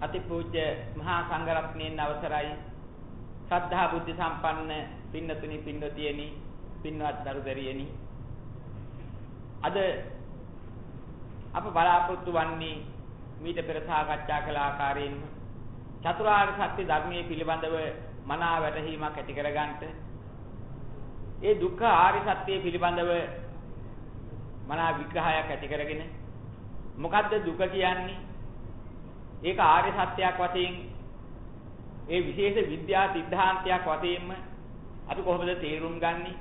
අතිපූජ්‍ය මහා සංඝරත්නයන් අවසරයි. ශ්‍රද්ධා බුද්ධ සම්පන්න පින්නතුනි පින්නතියනි පින්වත් දරුදරියනි. අද අප බලාපොරොත්තු වන්නේ මීට පෙර සාකච්ඡා කළ ආකාරයෙන්ම චතුරාර්ය සත්‍ය ධර්මයේ පිළිබඳව මනා වැටහීමක් ඇති කරගන්නට ඒ දුක්ඛ ආර්ය සත්‍ය පිළිබඳව මනා විග්‍රහයක් ඇති කරගෙන මොකද්ද දුක කියන්නේ? ඒක ආර්ය සත්‍යයක් වශයෙන් ඒ විශේෂ විද්‍යා સિદ્ધාන්තයක් වශයෙන්ම අපි කොහොමද තේරුම් ගන්නේ?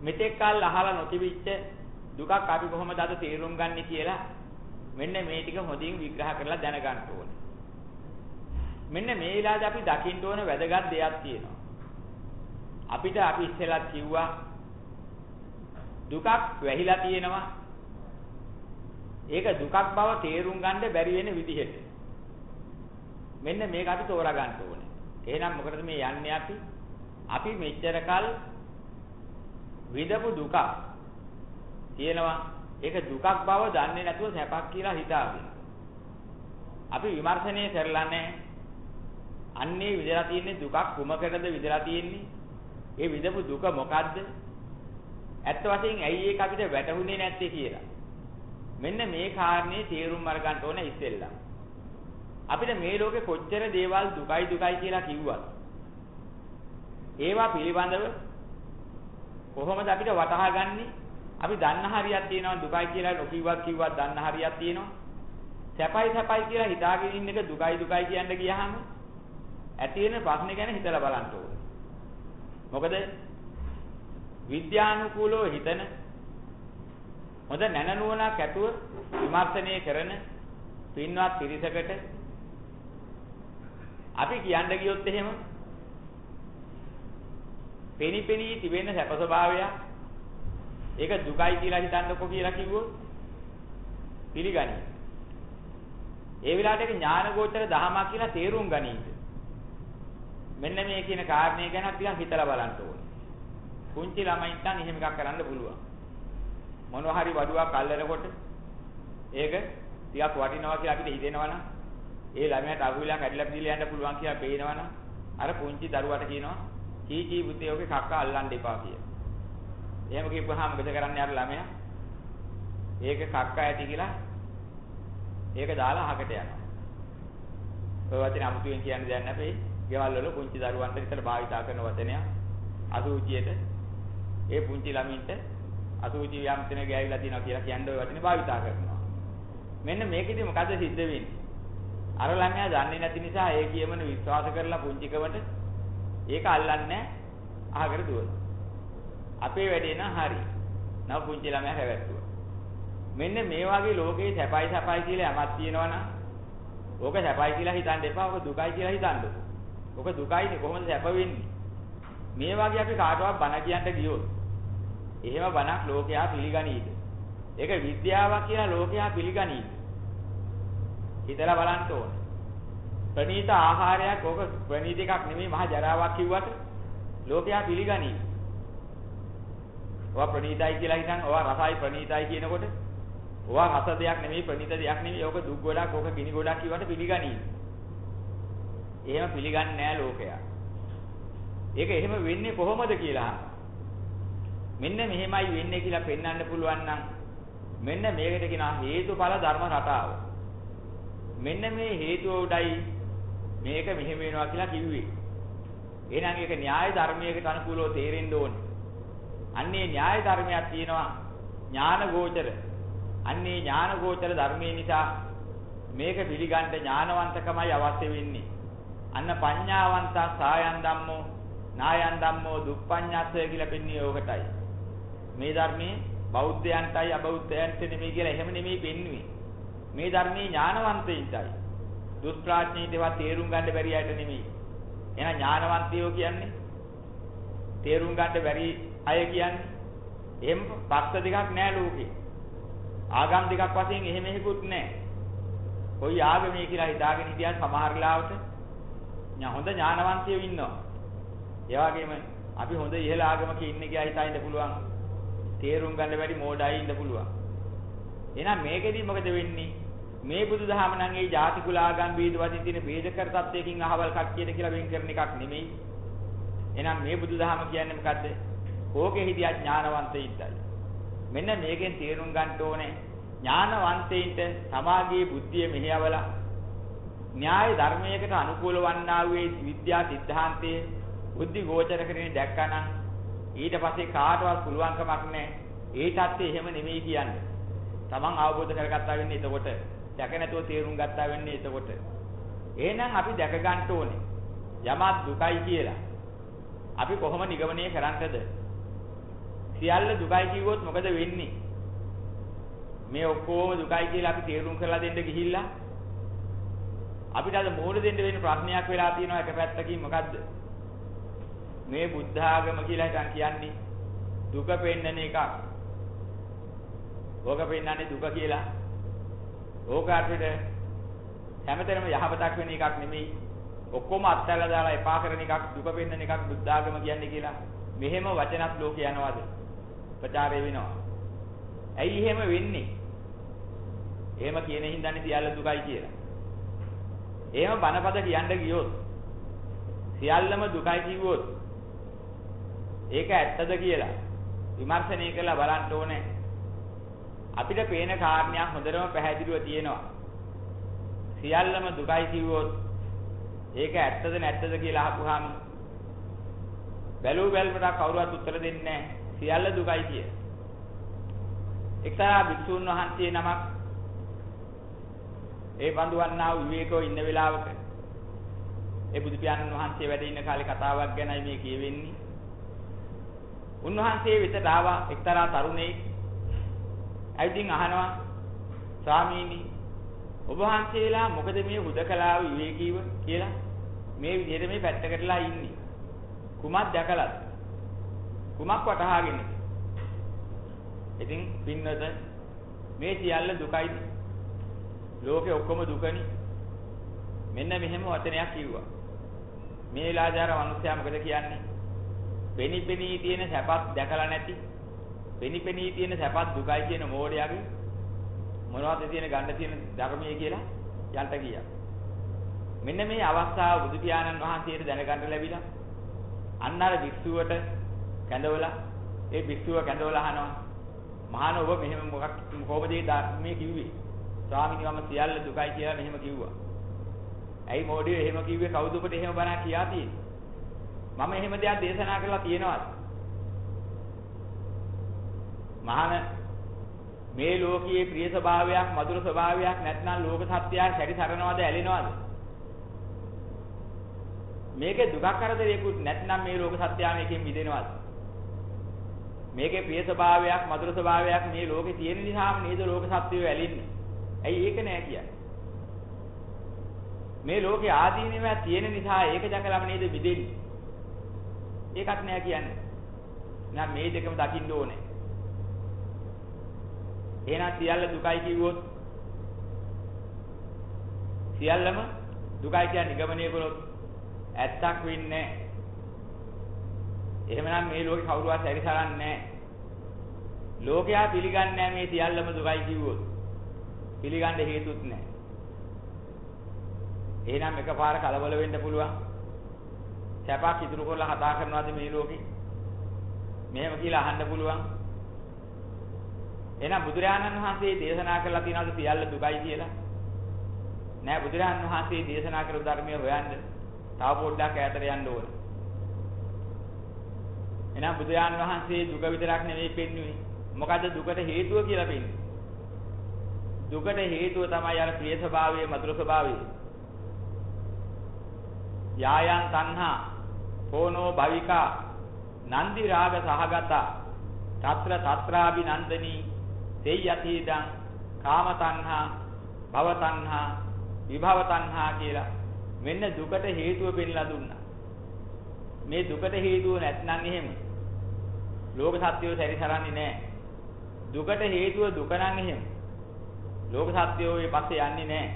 මෙතෙක් කල් අහලා නොතිබිච්ච දුකක් අපි කොහොමද අද තේරුම් ගන්නේ කියලා මෙන්න මේ ටික හොඳින් විග්‍රහ කරලා දැනගන්න ඕනේ. මෙන්න මේ වෙලාවේ අපි දකින්න ඕන වැදගත් දෙයක් තියෙනවා. අපිට අපි ඉස්සෙල්ලා කිව්වා දුකක් වැහිලා තියෙනවා ඒක දුකක් බව තේරුම් ගන්න බැරි වෙන විදිහට. මෙන්න මේක අපි තෝරා ගන්න ඕනේ. එහෙනම් මොකටද මේ යන්නේ අපි? අපි මෙච්චර කල් විඳපු දුක තියෙනවා. ඒක දුකක් බව දන්නේ නැතුව සැපක් කියලා හිතාගෙන. අපි විමර්ශනය කරලා නැහැ. අන්නේ විදලා තියෙන්නේ දුකක් කුමකටද විදලා තියෙන්නේ? ඒ විඳපු දුක මොකද්ද? ඇත්ත වශයෙන් ඇයි ඒක අපිට වැටහුනේ නැත්තේ කියලා. මෙන්න මේ කාරණේ තේරුම් අරගන්න ඕනේ ඉස්සෙල්ලා. අපිට මේ ලෝකේ කොච්චර දේවල් දුකයි දුකයි කියලා කිව්වත් ඒවා පිළිබඳව කොහොමද අපිට වටහා ගන්නෙ? අපි දන්න හරියක් තියෙනවා දුකයි කියලා නොකියවත් කිව්වත් දන්න හරියක් තියෙනවා. සැපයි සැපයි කියලා හිතාගෙන ඉන්න එක දුකයි දුකයි කියන්න ගියාම ඇති වෙන ප්‍රශ්නේ ගැන හිතලා බලන්න ඕනේ. මොකද විද්‍යානුකූලව හිතන හොඳ නැනනුවණක් ඇතුව විමර්ශනය කරන පින්වත් පිරිසකට අපි කියන්න ගියොත් එහෙම පෙනිපෙනී තිබෙන සැප ස්වභාවය ඒක දුකයි කියලා හිතන්නකො කියලා කිව්වොත් පිළිගනි. ඒ විලාට ඒක ඥානගෝචර දහමක් කියලා තේරුම් ගනීද? මෙන්න මේ කියන කාරණේ ගැන ටිකක් හිතලා බලන්න ඕනේ. පුංචි ළමයින්ට නම් එහෙම එකක් කරන්න පුළුවන්. මොනවා හරි වඩුවක් අල්ලනකොට ඒක ටිකක් වටිනවා කියලා අපිට හිතෙනවනම් ඒ ළමයාට අහුවිලා කැඩිලා පිළිලා යන්න පුළුවන් කියලා පේනවනම් අර පුංචි දරුවාට කියනවා කී කී පුතේ ඔගේ කක්ක අල්ලන්න එපා කියලා. එහෙම කියපුවාම මොකද කරන්නේ අර ළමයා? ඒක කක්ක ඇති කියලා ඒක දාලා අහකට යනවා. ඔය වචනේ අමුතුවෙන් කියන්න දෙයක් නැපේ. ගෙවල් වල පුංචි දරුවන්ට විතර භාවිතා කරන වචනයක්. අසුචියට ඒ පුංචි ළමින්ට අසුචි යම් තැන ගෑවිලා තියෙනවා කියලා කියන්නේ ওই වචනේ භාවිතා කරනවා. මෙන්න මේකෙදි මොකද සිද්ධ වෙන්නේ? අර ළමයා දන්නේ නැති නිසා ඒ කියමන විශ්වාස කරලා පුංචිකමට ඒක අල්ලන්නේ අහකට දුවනවා. අපේ වැඩේ නම් හරි. නව පුංචි ළමයා හැවැත්තුවා. මෙන්න මේ වගේ ලෝකේ සැපයි සැපයි කියලා යමක් තියෙනවනම් ඕක සැපයි කියලා හිතන්න එපා. ඕක දුකයි කියලා හිතන්නකෝ. ඕක දුකයිනේ කොහොමද සැප වෙන්නේ? මේ වගේ අපි කාටවත් බන කියන්න ගියොත් එහෙම බණක් ලෝකයා පිළිගනීද? ඒක විද්‍යාවක් කියලා ලෝකයා පිළිගනීද? හිතලා බලන්න ඕනේ. ප්‍රණීත ආහාරයක් ඕක ප්‍රණීත එකක් නෙමෙයි මහා ජරාවක් කිව්වට ලෝකයා පිළිගනීද? ඔවා ප්‍රණීතයි කියලා හිතන් ඔවා රසයි ප්‍රණීතයි කියනකොට ඔවා රස දෙයක් නෙමෙයි ප්‍රණීත දෙයක් නෙමෙයි ඕක දුක් ගොඩක් ඕක ගිනි ගොඩක් කිව්වට පිළිගනීද? එහෙම පිළිගන්නේ නැහැ ලෝකයා. ඒක එහෙම වෙන්නේ කොහොමද කියලා මෙන්න මෙහෙමයි වෙන්නේ කියලා පෙන්වන්න පුළුවන් නම් මෙන්න මේකට කියනවා හේතුඵල ධර්ම රටාව. මෙන්න මේ හේතුව උඩයි මේක මෙහෙම වෙනවා කියලා කිව්වේ. එහෙනම් ඒක න්‍යාය ධර්මයකට අනුකූලව තේරෙන්න ඕනේ. අන්නේ න්‍යාය ධර්මයක් තියෙනවා ඥාන ගෝචර. අන්නේ ඥාන ගෝචර ධර්මයේ නිසා මේක පිළිගන්න ඥානවන්තකමයි අවශ්‍ය වෙන්නේ. අන්න පඤ්ඤාවන්ත සායන් ධම්මෝ නායන් ධම්මෝ දුප්පඤ්ඤාසය කියලා පෙන්වන්නේ ඕකටයි. මේ ධර්මයේ බෞද්ධයන්ටයි අබෞද්ධයන්ට නෙමෙයි කියලා එහෙම නෙමෙයි පෙන්වන්නේ. මේ ධර්මයේ ඥානවන්තයින්ටයි. දුෂ්ප්‍රඥයින්ට ඒවා තේරුම් ගන්න බැරි අයට නෙමෙයි. එහෙනම් ඥානවන්තයෝ කියන්නේ තේරුම් ගන්න බැරි අය කියන්නේ එහෙම පක්ෂ දෙකක් නෑ ලෝකේ. ආගම් දෙකක් වශයෙන් එහෙම එහෙකුත් නෑ. කොයි ආගමේ කියලා හිතාගෙන හිටියත් සමහර ලාවට හොඳ ඥානවන්තයෝ ඉන්නවා. ඒ වගේම අපි හොඳ ඉහළ ආගමක ඉන්නේ කියලා හිතා පුළුවන්. තේරුම් ගන්න බැරි මෝඩයි ඉන්න පුළුවන්. එහෙනම් මේකෙදි මොකද වෙන්නේ? මේ බුදුදහම නම් ඒ ಜಾති කුල ආගම් වේද වශයෙන් තියෙන ભેද කර තත්වයකින් අහවල් කට්ටියට කියලා වෙන් කරන එකක් නෙමෙයි. එහෙනම් මේ බුදුදහම කියන්නේ මොකද්ද? කෝකේ හිටියා ඥානවන්තයින්ටයි. මෙන්න මේකෙන් තේරුම් ගන්න ඕනේ ඥානවන්තයින්ට සමාගයේ බුද්ධිය මෙහෙයවලා න්‍යාය ධර්මයකට අනුකූල වන්නා වූ විද්‍යා සිද්ධාන්තයේ බුද්ධි ගෝචර කරගෙන දැක්කනම් ඊට පස්සේ කාටවත් පුළුවන්කමක් නැහැ. ඒ தත්ත්වය එහෙම නෙමෙයි කියන්නේ. Taman අවබෝධ කරගත්තා වෙන්නේ එතකොට. දැක නැතුව තේරුම් ගත්තා වෙන්නේ එතකොට. එහෙනම් අපි දැක ගන්න ඕනේ. යමක් දුකයි කියලා. අපි කොහොම නිගමනය කරන්නද? සියල්ල දුකයි කිව්වොත් මොකද වෙන්නේ? මේ ඔක්කොම දුකයි කියලා අපි තේරුම් කරලා දෙන්න ගිහිල්ලා අපිට අද මෝඩ දෙන්න වෙන ප්‍රශ්නයක් වෙලා තියෙනවා එක පැත්තකින් මොකද්ද? මේ බුද්ධ ආගම කියලා හිතන් කියන්නේ දුක පෙන්නන එකක්. ඕක පෙන්නන්නේ දුක කියලා. ඕක අපිට හැමතැනම යහපතක් වෙන එකක් නෙමෙයි. ඔක්කොම අත්හැරලා දාලා එපා කරන එකක් දුක පෙන්නන එකක් බුද්ධ ආගම කියන්නේ කියලා. මෙහෙම වචනත් ලෝකේ යනවාද? ප්‍රචාරය වෙනවා. ඇයි එහෙම වෙන්නේ? එහෙම කියන හින්දානේ සියල්ල දුකයි කියලා. එහෙම බනපද කියන්න ගියොත් සියල්ලම දුකයි කිව්වොත් ඒක ඇත්තද කියලා විමර්ශනය කරලා බලන්න ඕනේ. අපිට පේන කාරණයක් හොඳටම පැහැදිලිව තියෙනවා. සියල්ලම දුකයි කිව්වොත් ඒක ඇත්තද නැත්තද කියලා අහපුවාම බැලුව බැලමට කවුරුවත් උත්තර දෙන්නේ නැහැ. සියල්ල දුකයි කිය. එක්තරා භික්ෂුන් වහන්සේ නමක් ඒ බඳුවන්නා වූ විවේකෝ ඉන්න වෙලාවක ඒ බුදු පියාණන් වහන්සේ වැඩ ඉන්න කාලේ කතාවක් ගැනයි මේ කියවෙන්නේ. උන්වහන්සේ වෙතට ආවා එක්තරා තරුණයෙක්. ඇවිදින් අහනවා ස්වාමීනි ඔබ වහන්සේලා මොකද මේ හුදකලාව විවේකීව කියලා මේ විදිහට මේ පැත්තකටලා ඉන්නේ. කුමක් දැකලාද? කුමක් වටහාගෙන? ඉතින් පින්නත මේ සියල්ල දුකයිද? ලෝකේ ඔක්කොම දුකනේ. මෙන්න මෙහෙම වචනයක් කිව්වා. මේ වෙලාවේදී අර මිනිස්සයා මොකද කියන්නේ? පෙනිපෙනී තියෙන සැපත් දැකලා නැති පෙනිපෙනී තියෙන සැපත් දුකයි කියන මෝඩයාගේ මොනවද තියෙන ගන්න තියෙන ධර්මයේ කියලා යන්ට ගියා. මෙන්න මේ අවස්ථාව බුදු පියාණන් වහන්සේට දැනගන්න ලැබිලා අන්න අර භික්ෂුවට කැඳවලා ඒ භික්ෂුව කැඳවලා අහනවා මහාන ඔබ මෙහෙම මොකක් කොහොමද මේ කිව්වේ ස්වාමීනි මම සියල්ල දුකයි කියලා මෙහෙම කිව්වා. ඇයි මොඩිය එහෙම කිව්වේ කවුද ඔබට එහෙම බණක් කියා තියෙන්නේ? මම එහෙම දෙයක් දේශනා කරලා තියෙනවද? මහාන මේ ලෝකයේ ප්‍රිය ස්වභාවයක් මధుර ස්වභාවයක් නැත්නම් ලෝක සත්‍යය සැරි සරනවද ඇලෙනවද? මේකේ දුකක් කරදරයකුත් නැත්නම් මේ ලෝක සත්‍යය මේකෙන් මිදෙනවද? මේකේ ප්‍රිය ස්වභාවයක් මధుර ස්වභාවයක් මේ ලෝකේ තියෙන නිසාම නේද ලෝක සත්‍යය ඇලින්නේ? ඇයි ඒක නෑ කියන්නේ? මේ ලෝකේ ආදීනව තියෙන නිසා ඒක දැකලාම නේද මිදෙන්නේ? ඒකක් නෑ කියන්නේ. නෑ මේ දෙකම දකින්න ඕනේ. එහෙනම් සියල්ල දුකයි කිව්වොත් සියල්ලම දුකයි කියන්නේ නිගමනය කළොත් ඇත්තක් වෙන්නේ නැහැ. එහෙමනම් මේ ලෝකේ කවුරුවත් හැරිසරන්නේ නැහැ. ලෝකයා පිළිගන්නේ නැහැ මේ සියල්ලම දුකයි කිව්වොත්. පිළිගන්න හේතුත් නැහැ. එහෙනම් එකපාර කලබල වෙන්න පුළුවන්. සැපක් ඉතුරු කරලා කතා කරනවාද මේ ලෝකේ? මෙහෙම කියලා අහන්න පුළුවන්. එහෙනම් බුදුරජාණන් වහන්සේ දේශනා කළා තියනවාද සියල්ල දුකයි කියලා? නෑ බුදුරජාණන් වහන්සේ දේශනා කරපු ධර්මය හොයන්න තව පොඩ්ඩක් ඈතට යන්න ඕනේ. එහෙනම් බුදුරජාණන් වහන්සේ දුක විතරක් නෙවෙයි පෙන්වුවේ. මොකද්ද දුකට හේතුව කියලා පෙන්වන්නේ? දුකට හේතුව තමයි අර ප්‍රිය ස්වභාවය, මధుර ස්වභාවය. යායන් තණ්හා කෝනෝ භවිකා නන්දි රාග සහගත తත්‍ර తත්‍රාභි නන්දනී තේයතිදං කාම තණ්හා භව තණ්හා විභව තණ්හා කියලා මෙන්න දුකට හේතුව පෙන්ලා දුන්නා. මේ දුකට හේතුව නැත්නම් එහෙම ලෝක සත්‍යය සැරිසරන්නේ නැහැ. දුකට හේතුව දුක නම් එහෙම ලෝක සත්‍යය ඒ පස්සේ යන්නේ නැහැ.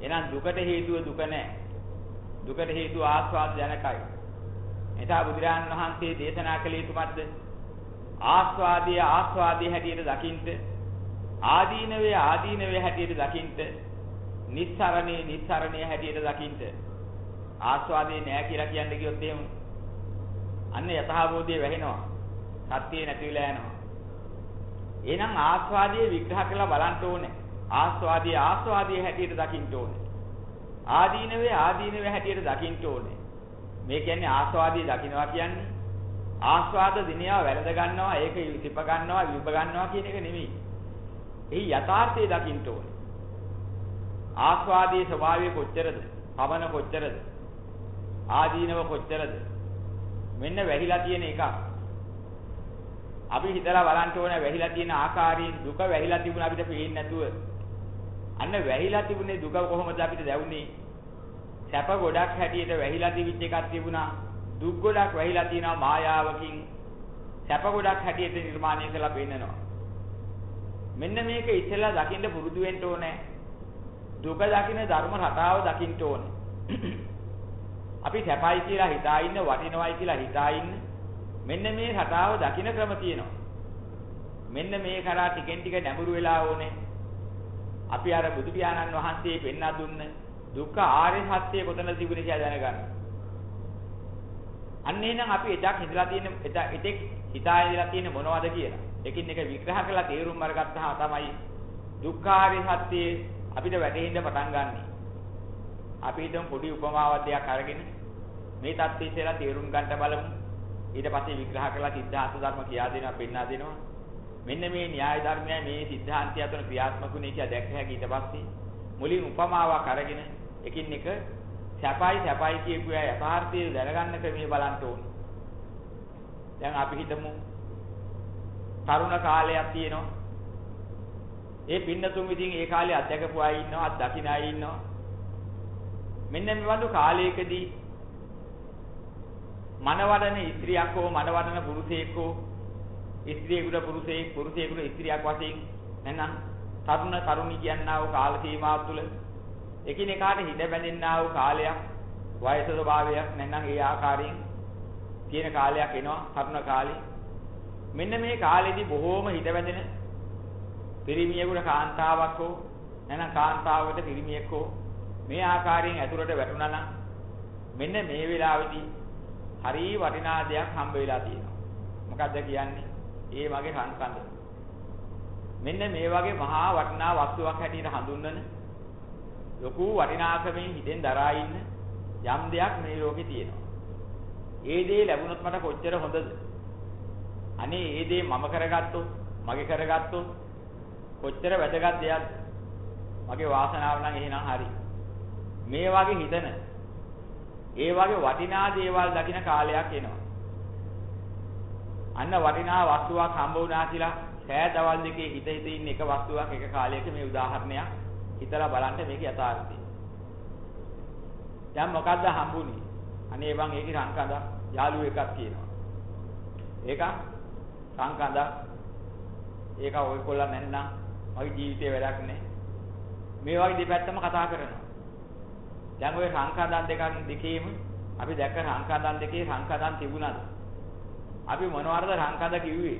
එහෙනම් දුකට හේතුව දුක නැහැ. දුකට හේතුව ආස්වාද ජනකයි. එතා බුදුරජාණන් වහන්සේ දේශනා කළේ කුමක්ද? ආස්වාදයේ ආස්වාදයේ හැටියට දකින්ට ආදීනවේ ආදීනවේ හැටියට දකින්ට නිස්සරණේ නිස්සරණේ හැටියට දකින්ට ආස්වාදේ නෑ කියලා කියන්නේ කිව්වොත් එහෙම අන්න යථාබෝධය වැහෙනවා. සත්‍යය නැති වෙලා යනවා. එහෙනම් ආස්වාදයේ විග්‍රහ කරලා බලන්න ඕනේ. ආස්වාදයේ ආස්වාදයේ හැටියට දකින්න ඕනේ. ආදීනවේ ආදීනවේ හැටියට දකින්න ඕනේ මේ කියන්නේ ආස්වාදයේ දකින්නවා කියන්නේ ආස්වාද දිනියා වැළඳ ගන්නවා ඒක ඉතිප ගන්නවා විඹ ගන්නවා කියන එක නෙමෙයි. එහි යථාර්ථය දකින්න ඕනේ. ආස්වාදයේ ස්වභාවය කොච්චරද? පවන කොච්චරද? ආදීනව කොච්චරද? මෙන්න වැහිලා තියෙන එකක්. අපි හිතලා බලන්න ඕනේ වැහිලා තියෙන ආකාරයෙන් දුක වැහිලා තිබුණ අපිට පේන්නේ නැතුව. අන්න වැහිලා තිබුණේ දුක කොහොමද අපිට දැවුනේ? සැප ගොඩක් හැටියට වැහිලා තිබිච්ච එකක් තිබුණා. දුක් ගොඩක් වැහිලා තියෙනවා මායාවකින්. සැප ගොඩක් හැටියට නිර්මාණය කරලා පෙන්නනවා. මෙන්න මේක ඉස්සෙල්ලා දකින්න පුරුදු වෙන්න ඕනේ. දුක දකින්න ධර්ම රටාව දකින්න ඕනේ. අපි සැපයි කියලා හිතා ඉන්න වටිනවයි කියලා හිතා ඉන්න මෙන්න මේ රටාව දකින්න ක්‍රම තියෙනවා. මෙන්න මේ කරා ටිකෙන් ටික නැඹුරු වෙලා ඕනේ. අපි අර බුදු පියාණන් වහන්සේ පෙන්වා දුන්න දුක්ඛ ආර්ය සත්‍ය කොතනද තිබුණේ කියලා දැනගන්න. අන්න එහෙනම් අපි එදා හිතලා තියෙන එදා එතෙක් හිතා ඉඳලා තියෙන මොනවද කියලා. එකින් එක විග්‍රහ කරලා තේරුම් අරගත්තාම තමයි දුක්ඛාරය සත්‍යයේ අපිට වැටහෙන්න පටන් ගන්නෙ. අපි හිතමු පොඩි උපමාවක් දෙයක් අරගෙන මේ தත්ත්වය ඉස්සෙල්ලා තේරුම් ගන්න බලමු. ඊට පස්සේ විග්‍රහ කරලා සිද්ධාර්ථ ධර්ම කියා දෙනවා පෙන්වා දෙනවා. මෙන්න මේ න්‍යාය ධර්මය මේ සිද්ධාන්තය අතර ක්‍රියාත්මකුනේ කියලා දැක්ක හැකි ඊට පස්සේ මුලින් උපමාවක් අරගෙන එකින් එක සැපයි සැපයි කියපු අය යථාර්ථය දැනගන්න ක්‍රමයේ බලන්න ඕනේ. දැන් අපි හිතමු තරුණ කාලයක් තියෙනවා. ඒ පින්නතුන් ඉතින් ඒ කාලේ අත්දැකපු අය ඉන්නවා, අත්දකින්න අය ඉන්නවා. මෙන්න මේ වගේ කාලයකදී මනවඩන ස්ත්‍රියක් හෝ මනවඩන පුරුෂයෙක් හෝ ස්ත්‍රියෙකුට පුරුෂයෙක් පුරුෂයෙකුට ස්ත්‍රියක් වශයෙන් නැත්නම් තරුණ තරුණි කියනා වූ කාල සීමාව තුළ එකිනෙකාට හිත බැඳෙන්නා වූ කාලයක් වයස ස්වභාවයක් නැත්නම් ඒ ආකාරයෙන් තියෙන කාලයක් එනවා තරුණ කාලේ. මෙන්න මේ කාලෙදි බොහෝම හිත බැඳෙන පිරිමියෙකුට කාන්තාවක් හෝ නැත්නම් කාන්තාවකට පිරිමියෙක් හෝ මේ ආකාරයෙන් ඇතුළට වැටුණා නම් මෙන්න මේ වෙලාවේදී හරි වටිනා දෙයක් හම්බ වෙලා තියෙනවා. මොකද්ද කියන්නේ? ඒ වගේ සංකන්ද මෙන්න මේ වගේ මහා වටිනා වස්තුවක් හැටියට හඳුන්වන ලොකු වටිනාකමෙන් හිතෙන් දරා ඉන්න යම් දෙයක් මේ ලෝකේ තියෙනවා. ඒ දේ ලැබුණොත් මට කොච්චර හොඳද? අනේ ඒ දේ මම කරගත්තොත්, මගේ කරගත්තොත් කොච්චර වැදගත් දෙයක්ද? මගේ වාසනාව නම් එහෙනම් හරි. මේ වගේ හිතන ඒ වගේ වටිනා දේවල් දකින කාලයක් එනවා. අන්න වටිනා වස්තුවක් හම්බ වුණා කියලා සෑ දවල් දෙකේ හිත හිත ඉන්න එක වස්තුවක් එක කාලයක මේ උදාහරණයක් හිතලා බලන්න මේක යථාර්ථය. දැන් මොකද්ද හම්බුනේ? අනේ වන් ඒකේ සංකඳ යාළුව එකක් කියනවා. ඒක සංකඳ ඒක ඔයකොල්ලන් නැන්නම් මගේ ජීවිතේ වැඩක් නැහැ. මේ වගේ දෙපැත්තම කතා කරනවා. දැන් ওই සංකඳන් දෙකක් දෙකේම අපි දැක්ක සංකඳන් දෙකේ සංකඳන් තිබුණාද? අපි මොනවද සංකඳ කිව්වේ?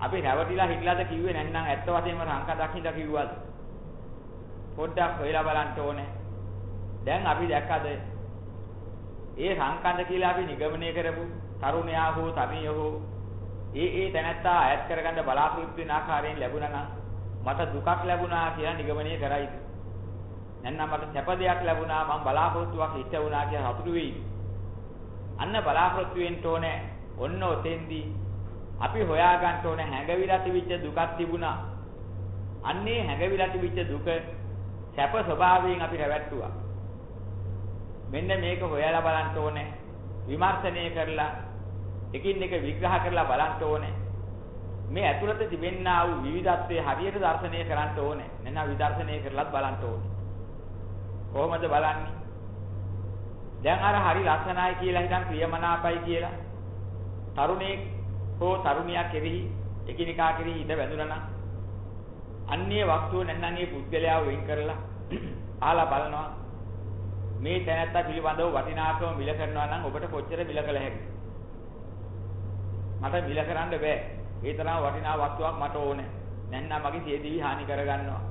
අපි රැවටිලා හිටලාද කිව්වේ නැත්නම් ඇත්ත වශයෙන්ම සංකඳක් හින්දා කිව්වද? පොඩ්ඩක් හොයලා බලන්න ඕනේ. දැන් අපි දැක්කද ඒ සංකන්ද කියලා අපි නිගමනය කරපු තරුණයා හෝ තනිය හෝ ඒ ඒ තැනැත්තා අයත් කරගන්න බලාපොරොත්තු වෙන ආකාරයෙන් ලැබුණා නම් මට දුකක් ලැබුණා කියලා නිගමනය කරයිද නැත්නම් මට සැප දෙයක් ලැබුණා මම බලාපොරොත්තුවක් ඉෂ්ට වුණා කියලා හතුරු වෙයිද අන්න බලාපොරොත්තු වෙන්න ඕනේ ඔන්න ඔතෙන්දී අපි හොයා ගන්න ඕනේ හැඟවිලා තිබිච්ච දුකක් තිබුණා අන්නේ හැඟවිලා තිබිච්ච දුක සැප ස්වභාවයෙන් අපි රැවට්ටුවා මෙන්න මේක හොයලා බලන්න ඕනේ. විමර්ශනය කරලා එකින් එක විග්‍රහ කරලා බලන්න ඕනේ. මේ ඇතුළත තිබෙන්නා වූ විවිධත්වයේ හරියට දර්ශනය කරන්න ඕනේ. නැත්නම් විදර්ශනය කරලත් බලන්න ඕනේ. කොහොමද බලන්නේ? දැන් අර හරි ලස්සනයි කියලා හිතන් ප්‍රියමනාපයි කියලා තරුණයෙක් හෝ තරුණියක් කෙරෙහි එකිනෙකා කෙරෙහි ඉඳ වැඳුනා නම් අන්නේ වස්තුව නැත්නම් මේ පුද්ගලයාව වෙන් කරලා ආලා බලනවා මේ තැනත්තා පිළිබඳව වටිනාකම මිල කරනවා නම් ඔබට කොච්චර මිල කළ හැකිද? මට මිල කරන්න බෑ. ඒ තරම් වටිනා වස්තුවක් මට ඕනේ. නැත්නම් මගේ සියදිවි හානි කරගන්නවා.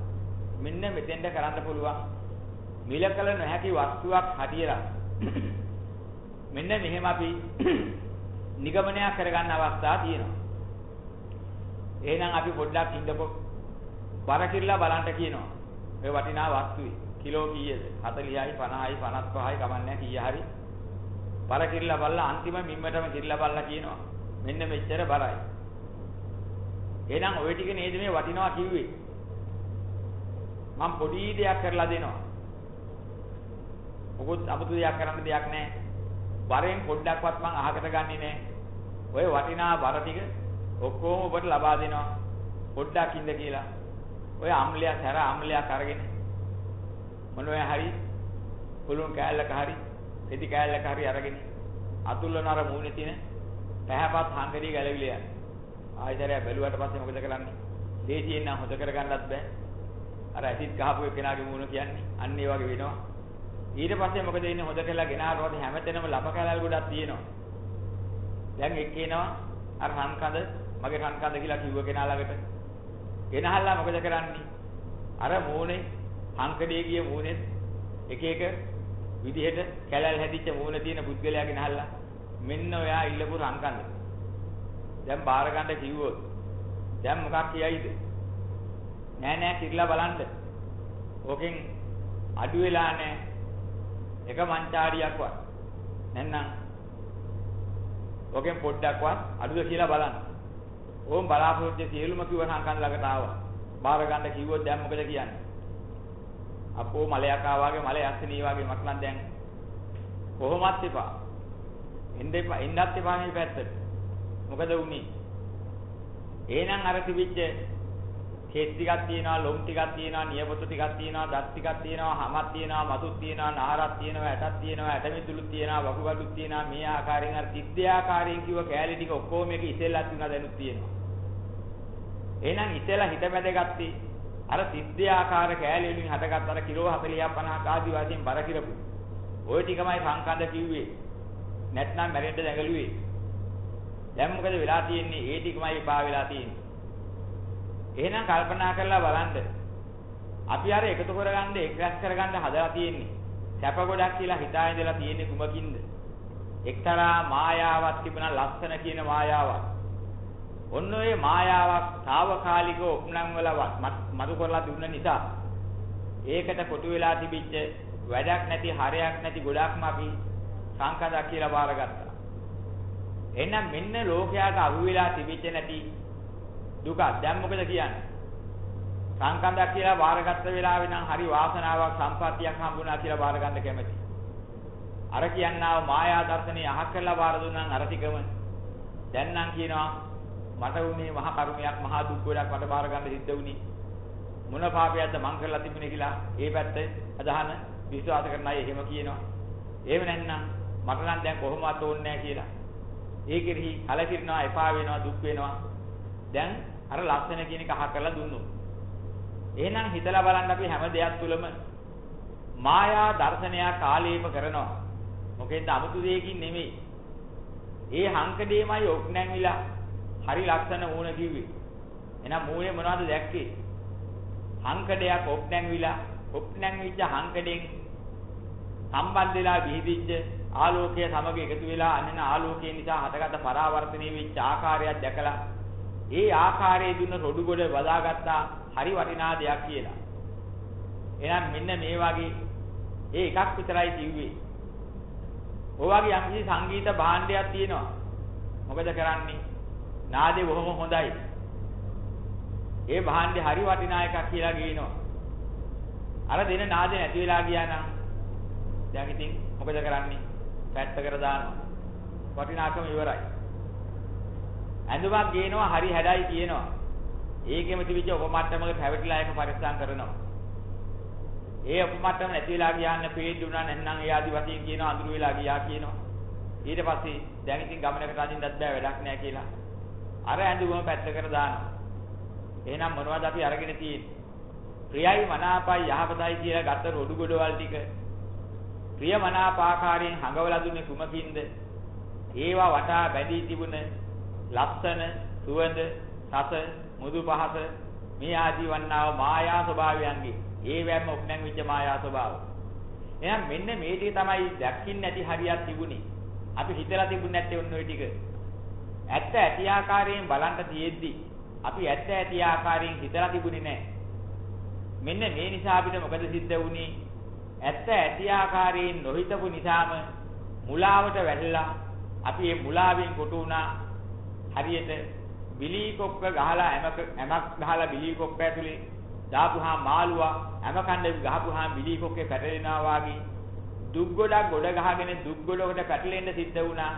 මෙන්න මෙතෙන්ට කරන්න පුළුවන්. මිලකල නොහැකි වස්තුවක් හටියලා. මෙන්න මෙහෙම අපි නිගමනය කරගන්න අවස්ථා තියෙනවා. එහෙනම් අපි පොඩ්ඩක් ඉඳපො බර කිරලා බලන්න කියනවා. ඔය වටිනා වස්තුවේ කිලෝ කීයද? 40යි 50යි 55යි කමන්නේ කීය හරි. බර කිරලා බලලා අන්තිම මිම්මටම කිරලා බලලා කියනවා. මෙන්න මෙච්චර බරයි. එහෙනම් ওই ටික නේද මේ වටිනවා කිව්වේ. මම පොඩි දෙයක් කරලා දෙනවා. මොකොත් අමුතු දෙයක් කරන්න දෙයක් නැහැ. බරෙන් පොඩ්ඩක්වත් මං අහකට ගන්නෙ නැහැ. ඔය වටිනා බර ටික ඔක්කොම ඔබට ලබා දෙනවා. පොඩ්ඩක් ඉඳ කියලා. ඔය අම්ලයක් හැර අම්ලයක් අරගෙන මොනවා හරි පුළුන් කෑල්ලක හරි පෙති කෑල්ලක හරි අරගෙන අතුල්ලන අර මූණේ තියෙන පැහැපත් හංගඩිය ගැලවිලා යනවා. ආයතරය බැලුවට පස්සේ මොකද කරන්නේ? දේශියෙන් නම් හොද කරගන්නත් බෑ. අර ඇසිඩ් ගහපු කෙනාගේ මූණ කියන්නේ අන්න ඒ වගේ වෙනවා. ඊට පස්සේ මොකද වෙන්නේ හොද කරලා ගෙනාරවද හැමතැනම ලප කැලල් ගොඩක් තියෙනවා. දැන් එක්කේනවා අර රන්කඳ මගේ රන්කඳ කියලා කිව්ව කෙනා ළඟට. ගෙනහල්ලා මොකද කරන්නේ? අර මූණේ හංකඩේ ගිය මූණේ එක එක විදිහට කැලල් හැදිච්ච මූණ තියෙන පුද්ගලයා ගෙනහල්ලා මෙන්න ඔයා ඉල්ලපු රන්කඳ. දැන් බාර ගන්න කිව්වොත් දැන් මොකක් කියයිද? නෑ නෑ කිරලා බලන්න. ඕකෙන් අඩු වෙලා නෑ. එක මංචාරියක්වත්. නැත්නම් ඕකෙන් පොඩ්ඩක්වත් අඩුද කියලා බලන්න. ඕම් බලාපොරොත්තු සියලුම කිව්වනම් කන් ළඟට ආවා. බාර ගන්න කිව්වොත් දැන් මොකද කියන්නේ? අපෝ මලයක් ආවාගේ මලය ඇස්සනී වගේ මක්ලන් දැන් කොහොමත් එපා. එන්න එපා එන්නත් එපා මේ පැත්තට. මොකද වුනේ? එහෙනම් අර තිබිච්ච කෙස් ටිකක් තියෙනවා, ලොම් ටිකක් තියෙනවා, නියපොතු ටිකක් තියෙනවා, දත් ටිකක් තියෙනවා, හමක් තියෙනවා, මතුත් තියෙනවා, නහරක් තියෙනවා, ඇටක් තියෙනවා, ඇටමිදුලුත් තියෙනවා, වකුගඩුත් තියෙනවා. මේ ආකාරයෙන් අර තිත්ත්‍ය ආකාරයෙන් කිව්ව කෑලි ටික ඔක්කොම මේක ඉතෙල්ලත් තුනක් දැනුත් තියෙනවා. එහෙනම් ඉතෙල්ලා හිත බැදගත්තේ අර තිත්ත්‍ය ආකාර කෑලි වලින් හටගත් අර කිලෝ 40ක් 50ක් ආදි වශයෙන් බර කිරපු. ওই ටිකමයි සංකන්ද කිව්වේ. නැත්නම් මැරෙන්න දැඟලුවේ. දැන් මොකද වෙලා තියෙන්නේ? ඒ ටිකමයි එපා වෙලා තියෙන්නේ. එහෙනම් කල්පනා කරලා බලන්න. අපි අර එකතු කරගන්න එක්රැස් කරගන්න හදලා තියෙන්නේ. සැප ගොඩක් කියලා හිතා ඉඳලා තියෙන්නේ කුමකින්ද? එක්තරා මායාවක් තිබුණා ලස්සන කියන මායාවක්. ඔන්න ඔය මායාවක් తాවකාලිකව උපනම් වල මතු කරලා දුන්න නිසා ඒකට කොටු වෙලා තිබිච්ච වැඩක් නැති හරයක් නැති ගොඩක්ම අපි සංකදක් කියලා බාරගත්තා. එහෙනම් මෙන්න ලෝකයාට අහු වෙලා තිබිච්ච නැති දුක දැන් මොකද කියන්නේ? සංකන්දක් කියලා බාරගත්ත වෙලාවේ නම් හරි වාසනාවක් සම්පත්තියක් හම්බුණා කියලා බාර ගන්න කැමති. අර කියන්නාව මායා දර්ශනේ අහක් කරලා බාර දුන්නා අර ටිකම. දැන් නම් කියනවා මට උනේ මහා කර්මයක් මහා දුක් ගොඩක් මට බාර ගන්න සිද්ධ වුණේ. මොන පාපයක්ද මං කරලා තිබුණේ කියලා ඒ පැත්ත අදහන විශ්වාස කරන අය එහෙම කියනවා. එහෙම නැත්නම් මට නම් දැන් කොහොමවත් ඕනේ නැහැ කියලා. ඒ කෙරෙහි කලකිරෙනවා එපා වෙනවා දුක් වෙනවා. දැන් අර ලස්සන කියන එක අහ කරලා දුන්නු. එහෙනම් හිතලා බලන්න අපි හැම දෙයක් තුළම මායා දර්ශනය කාලීප කරනවා. මොකෙන්ද 아무තු දෙයකින් නෙමෙයි. ඒ හංකඩේමයි ඔක් නැංවිලා හරි ලස්සන මූණ කිව්වේ. එහෙනම් මූණේ මොනවද දැක්කේ? හංකඩයක් ඔක් නැංවිලා ඔක් නැංවිච්ච හංකඩෙන් සම්බන්ධ වෙලා විහිදිච්ච ආලෝකය සමග එකතු වෙලා අනන ආලෝකය නිසා හටගත් පරාවර්තනීය වෙච්ච ආකාරයක් දැකලා ඒ ආකාරයේ දුන්න රොඩු ගොඩ බදාගත්තා හරි වටිනා දෙයක් කියලා. එහෙනම් මෙන්න මේ වගේ ඒ එකක් විතරයි කිව්වේ. ඔය වගේ යම්කිසි සංගීත භාණ්ඩයක් තියෙනවා. මොකද කරන්නේ? නාදේ බොහොම හොඳයි. ඒ භාණ්ඩේ හරි වටිනා එකක් කියලා ගේනවා. අර දෙන නාදේ නැති වෙලා ගියා නම් දැන් ඉතින් මොකද කරන්නේ? පැත්තකට දානවා. වටිනාකම ඉවරයි. ඇඳුමක් ගේනවා හරි හැඩයි කියනවා. ඒකෙම තිබිච්ච උපමට්ටමක පැවටිලා ඒක පරිස්සම් කරනවා. ඒ උපමට්ටම නැති වෙලා ගියාන්න පේඩුණා නැත්නම් ඒ ආදි වශයෙන් කියනවා අඳුර වෙලා ගියා කියනවා. ඊට පස්සේ දැන් ඉතින් ගමනකට අදින්නත් බෑ වැඩක් නෑ කියලා. අර ඇඳුම පැත්තකට දානවා. එහෙනම් මොනවද අපි අරගෙන තියෙන්නේ? ප්‍රියයි මනාපයි යහපතයි කියලා ගත්ත රොඩු ගොඩවල් ටික ප්‍රිය මනාප ආකාරයෙන් හඟවලා දුන්නේ කුමකින්ද? ඒවා වටා බැඳී තිබුණ ලස්සන, සුවඳ, රස, මුදු පහස මේ ආදී වන්නාව මායා ස්වභාවයන්ගේ ඒවැම ඔප්නැන් විච්ච මායා ස්වභාව. එහෙනම් මෙන්න මේ ටික තමයි දැක්කින් නැති හරියක් තිබුණේ. අපි හිතලා තිබුණ නැත්තේ ඔන්න ඔය ටික. ඇත්ත ඇති ආකාරයෙන් බලන්න තියෙද්දි අපි ඇත්ත ඇති ආකාරයෙන් හිතලා තිබුණේ නැහැ. මෙන්න මේ නිසා අපිට මොකද සිද්ධ වුනේ? ඇත්ත ඇති ආකාරයෙන් නොහිතපු නිසාම මුලාවට වැටලා අපි මේ මුලාවෙන් කොටු වුණා. හරියට බිලී කොක්ක ගහලා හැමක හැමක් ගහලා බිලී කොක්ක ඇතුලේ දාපුහා මාළුවා හැම කණ්ඩ ගහපුහා බිලී කොක්කේ පැටලෙනවා වාගේ දුක් ගොඩක් ගොඩ ගහගෙන දුක් ගොඩකට පැටලෙන්න සිද්ධ වුණා.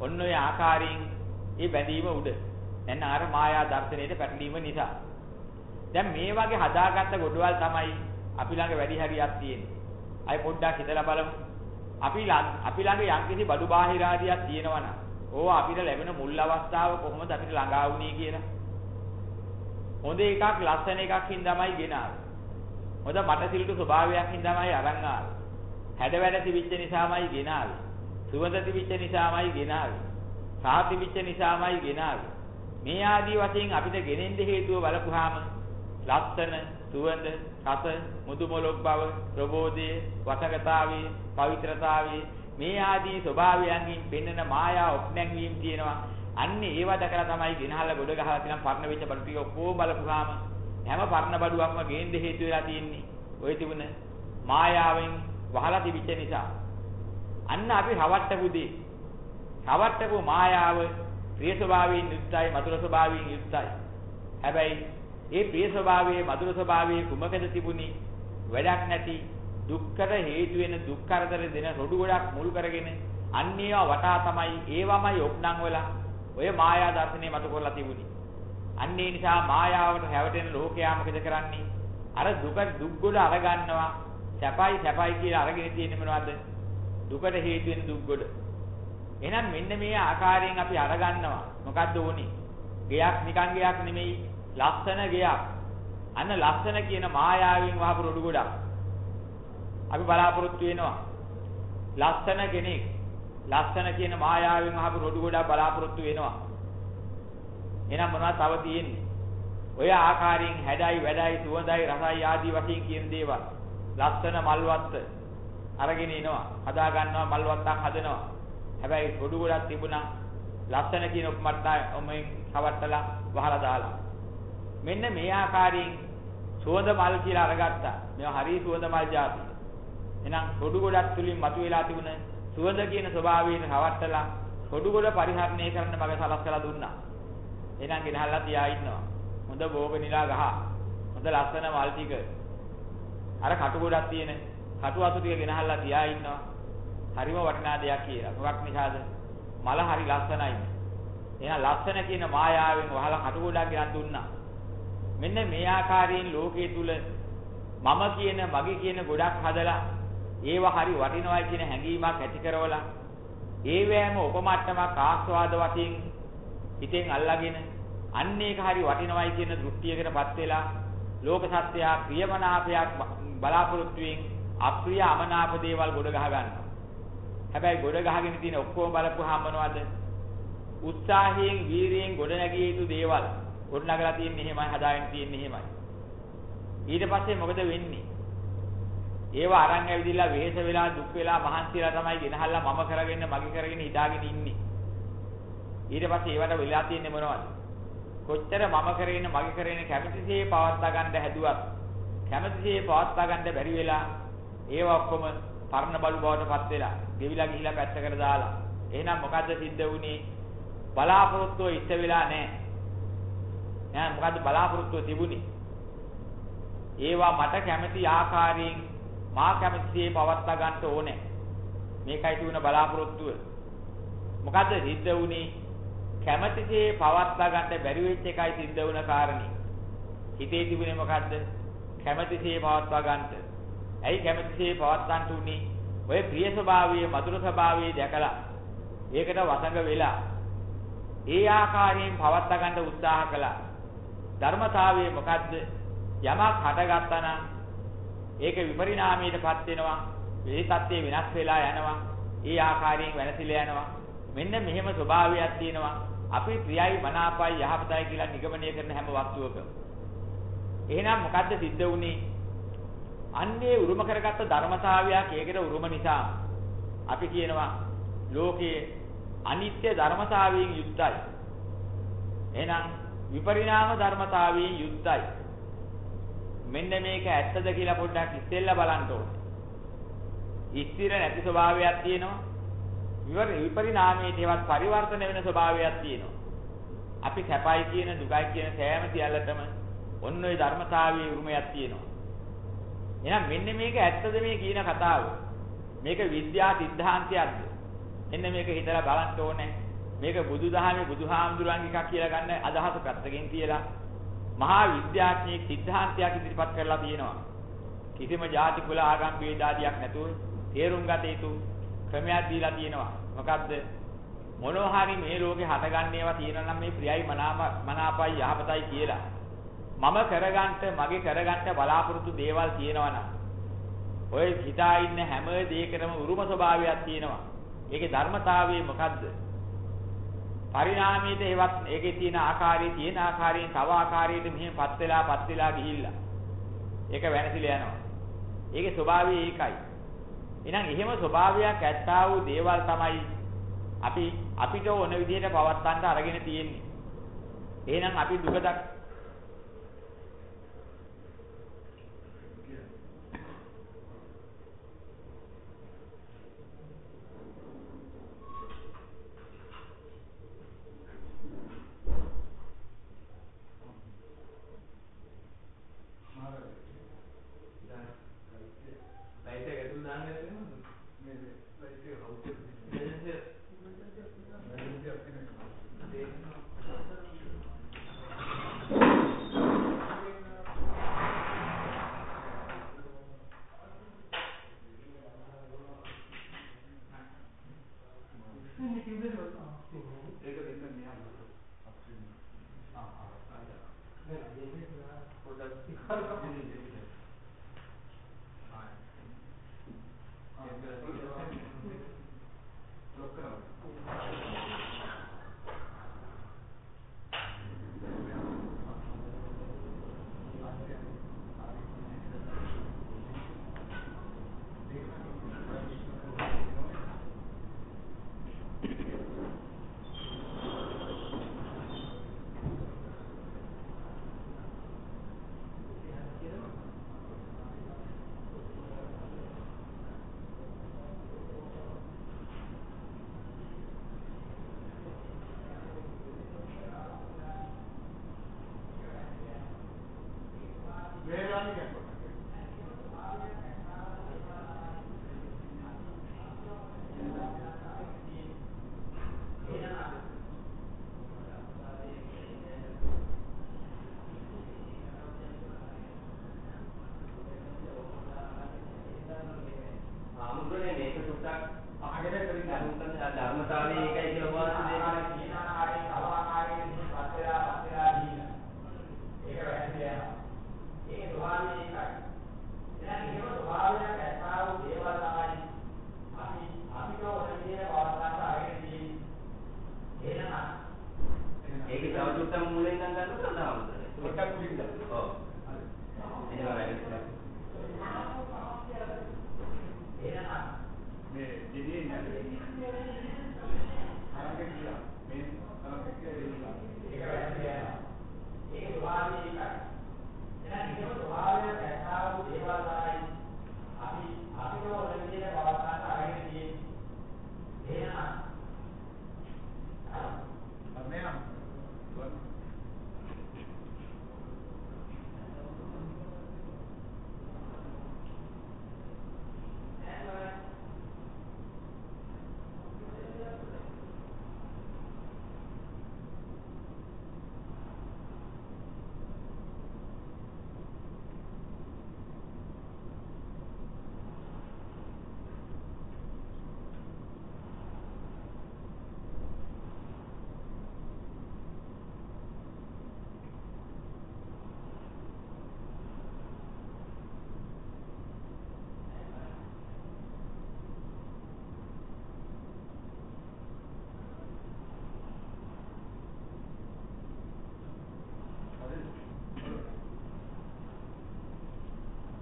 ඔන්න ඔය ආකාරයෙන් ඒ බැඳීම උඩ. එන්න අර මායා දර්ශනයේ පැටලීම නිසා. දැන් මේ වගේ හදාගත්ත ගොඩවල් තමයි අපි ළඟ වැඩි හරියක් තියෙන්නේ. අය පොඩ්ඩක් හිතලා බලමු. අපි අපි ළඟ යම්කිසි බඩු බාහිර ආදියක් තියෙනවා නම් ඕවා අපිට ලැබෙන මුල් අවස්ථාව කොහොමද අපිට ළඟා වුණේ කියලා. හොඳ එකක් ලස්සන එකක් හින්දාමයි ගෙනාවේ. හොඳ මට සිල්ටු ස්වභාවයක් හින්දාමයි අරන් ආවේ. හැඩ වැඩ තිබිච්ච නිසාමයි ගෙනාවේ. සුවඳ තිබිච්ච නිසාමයි ගෙනාවේ. සාහ තිබිච්ච නිසාමයි ගෙනාවේ. මේ ආදී වශයෙන් අපිට ගෙනෙන්න හේතුව බලපුවාම ලස්සන, සුවඳ, රස, මුදු මොලොක් බව, ප්‍රබෝධය, වසකතාවේ, පවිත්‍රතාවේ මේ ආදී ස්වභාවයන්ගින් පෙන්වන මායා ඔප්නැංවීම් තියෙනවා. අන්න ඒව දැකලා තමයි ගෙනහලා ගොඩ ගහලා තියෙන පරණ වෙච්ච බඩු ටික ඔක්කොම බලපුවාම හැම පරණ බඩුවක්ම ගේන්න හේතු වෙලා තියෙන්නේ. ওই තිබුණ මායාවෙන් වහලා තිබිච්ච නිසා. අන්න අපි රවට්ටපු දේ. රවට්ටපු මායාව ප්‍රිය ස්වභාවයෙන් යුක්තයි මధుර ස්වභාවයෙන් යුක්තයි. හැබැයි ඒ ප්‍රිය ස්වභාවයේ මధుර ස්වභාවයේ කුමකද තිබුණේ? වැඩක් නැති දුක්කට හේතු වෙන දුක් කරදර දෙන රොඩු ගොඩක් මුල් කරගෙන අන්නේවා වටා තමයි ඒවමයි ඔප්නම් වෙලා ඔය මායා දර්ශනය මත කරලා තිබුණේ. අන්නේ නිසා මායාවට හැවටෙන ලෝකයා මොකද කරන්නේ? අර දුක දුක් ගොඩ අරගන්නවා. සැපයි සැපයි කියලා අරගෙන තියෙන්නේ මොනවද? දුකට හේතු වෙන දුක් ගොඩ. එහෙනම් මෙන්න මේ ආකාරයෙන් අපි අරගන්නවා. මොකද්ද ඕනේ? ගයක් නිකන් ගයක් නෙමෙයි ලස්සන ගයක්. අන්න ලස්සන කියන මායාවෙන් වහපු රොඩු ගොඩක්. අපි බලාපොරොත්තු වෙනවා. ලස්සන කෙනෙක් ලස්සන කියන මායාවෙන් වහපු රොඩු ගොඩක් බලාපොරොත්තු වෙනවා. එහෙනම් මොනවද තව තියෙන්නේ? ඔය ආකාරයෙන් හැඩයි වැඩයි සුවඳයි රසයි ආදී වශයෙන් කියන දේවල්. ලස්සන මල්වත්ත අරගෙන එනවා. හදා ගන්නවා මල්වත්තක් හදනවා. හැබැයි රොඩු ගොඩක් තිබුණා ලස්සන කියන උපමට්ටා ඔමෙන් හවට්ටලා වහලා දාලා. මෙන්න මේ ආකාරයෙන් සුවඳ මල් කියලා අරගත්තා. මේවා හරිය සුවඳ මල් જાති. එහෙනම් රොඩු ගොඩක් තුලින් මතුවලා තිබුණ සුවඳ කියන ස්වභාවයෙන් හවට්ටලා රොඩු ගොඩ පරිහරණය කරන්න මග සලස්කලා දුන්නා. එහෙනම් ගෙනහල්ලා තියා ඉන්නවා. හොඳ භෝග නිලා ගහ. හොඳ ලස්සන මල් ටික. අර කටු ගොඩක් තියෙන කටු අතු ටික ගෙනහල්ලා තියා ඉන්නවා. හරිම වටිනා දෙයක් කියලා. මොකක් නිසාද? මල හරි ලස්සනයි. එහෙනම් ලස්සන කියන මායාවෙන් වහලා කටු ගොඩක් ගෙනත් දුන්නා. මෙන්න මේ ආකාරයෙන් ලෝකයේ තුල මම කියන මගේ කියන ගොඩක් හදලා ඒව හරි වටිනවයි කියන හැඟීමක් ඇති කරවලා ඒවැම උපමට්ටමක් ආස්වාද වශයෙන් හිතෙන් අල්ලාගෙන අන්න ඒක හරි වටිනවයි කියන දෘෂ්ටියකටපත් වෙලා ලෝක සත්‍යය ප්‍රියමනාපයක් බලාපොරොත්තුෙන් අප්‍රිය අමනාප දේවල් ගොඩ ගහ ගන්නවා. හැබැයි ගොඩ ගහගෙන තියෙන ඔක්කොම බලපුවාම මොනවද? උත්සාහයෙන් වීරියෙන් ගොඩ නැගිය යුතු දේවල් ගොඩ නගලා තියෙන්නේ එහෙමයි හදාගෙන තියෙන්නේ එහෙමයි. ඊට පස්සේ මොකද වෙන්නේ? ඒව අරන් ඇවිදilla වෙහෙස වෙලා දුක් වෙලා මහන්සිලා තමයි ගෙනහල්ලා මම කරගෙන මගේ කරගෙන හිතාගෙන ඉන්නේ. ඊට පස්සේ ඒවට වෙලා තියෙන්නේ මොනවද? කොච්චර මම කරගෙන මගේ කරගෙන කැමතිසේ පවත්වා ගන්න හැදුවත් කැමතිසේ පවත්වා ගන්න බැරි වෙලා ඒව ඔක්කොම පරණ බලු බවට පත් වෙලා ගෙවිලා ගිහිලා පැත්තකට දාලා එහෙනම් මොකද්ද සිද්ධ වුනේ බලාපොරොත්තුව ඉෂ්ට වෙලා නැහැ එහෙනම් මොකද්ද බලාපොරොත්තුව තිබුණේ ඒවා මට කැමති ආකාරයෙන් මා කැමතිසේ පවත්වා ගන්න ඕනේ මේකයි තිබුණ බලාපොරොත්තුව මොකද්ද සිද්ධ වුනේ කැමැතිසේ පවත්වා ගන්න බැරි වෙච්ච එකයි සිද්ධ වුණ කාරණේ. හිතේ තිබුණේ මොකද්ද? කැමැතිසේ පවත්වා ගන්නට. ඇයි කැමැතිසේ පවත්වන්න උනේ? ඔය ප්‍රිය ස්වභාවයේ මధుර ස්වභාවයේ දැකලා ඒකට වසඟ වෙලා ඒ ආකාරයෙන් පවත්වා ගන්න උත්සාහ කළා. ධර්මතාවයේ මොකද්ද? යමක් හටගත්තා නම් ඒක විපරිණාමයටපත් වෙනවා. ඒ தත්ත්වය වෙනස් වෙලා යනවා. ඒ ආකාරයෙන් වෙනසිලා යනවා. මෙන්න මෙහෙම ස්වභාවයක් තියෙනවා. අපි ප්‍රියයි මනාපයි යහපතයි කියලා නිගමනය කරන හැම වස්තුවකම එහෙනම් මොකද්ද සිද්ධ වුනේ? අන්නේ උරුම කරගත්ත ධර්මතාවයක් ඒකට උරුම නිසා අපි කියනවා ලෝකයේ අනිත්‍ය ධර්මතාවයෙන් යුක්තයි. එහෙනම් විපරිණාම ධර්මතාවයෙන් යුක්තයි. මෙන්න මේක ඇත්තද කියලා පොඩ්ඩක් ඉස්සෙල්ලා බලන්න ඕනේ. ස්ථිර නැති ස්වභාවයක් තියෙනවා. විවර විපරිණාමයේ ඒවත් පරිවර්තන වෙන ස්වභාවයක් තියෙනවා. අපි කැපයි කියන දුකයි කියන සෑම සියල්ලටම ඔන්න ඔය ධර්මතාවයේ උරුමයක් තියෙනවා. එහෙනම් මෙන්න මේක ඇත්තද මේ කියන කතාව? මේක විද්‍යා સિદ્ધාන්තයක්ද? එන්න මේක හිතලා බලන්න ඕනේ. මේක බුදුදහමේ බුදුහාමුදුරන්ගේ එකක් කියලා ගන්න අදහස පැත්තකින් තියලා මහා විද්‍යාඥයෙක් સિદ્ધාන්තයක් ඉදිරිපත් කරලා තියෙනවා. කිසිම ಜಾති කුල ආගම් ભેද ආදියක් නැතුව තේරුම් ගත යුතු ක්‍රමයක් දීලා තියෙනවා. මොකද්ද? මොනවා හරි මේ ලෝකේ හටගන්නේවා තියෙනවා නම් මේ ප්‍රියයි මනාපයි යහපතයි කියලා. මම කරගන්න මගේ කරගන්න බලාපොරොත්තු දේවල් තියෙනවා නම් ඔය හිතා ඉන්න හැම දෙයකටම උරුම ස්වභාවයක් තියෙනවා. ඒකේ ධර්මතාවය මොකද්ද? පරිණාමයේද ඒවත් ඒකේ තියෙන ආකාරයේ තියෙන ආකාරයෙන් තව ආකාරයකට මෙහෙම පත් වෙලා පත් වෙලා ගිහිල්ලා. ඒක වෙනසිලා යනවා. ඒකේ ස්වභාවය ඒකයි. එහෙනම් එහෙම ස්වභාවයක් ඇත්තා වූ දේවල් තමයි අපි අපිට ඕන විදිහට පවත්වන්න අරගෙන තියෙන්නේ. එහෙනම් අපි දුක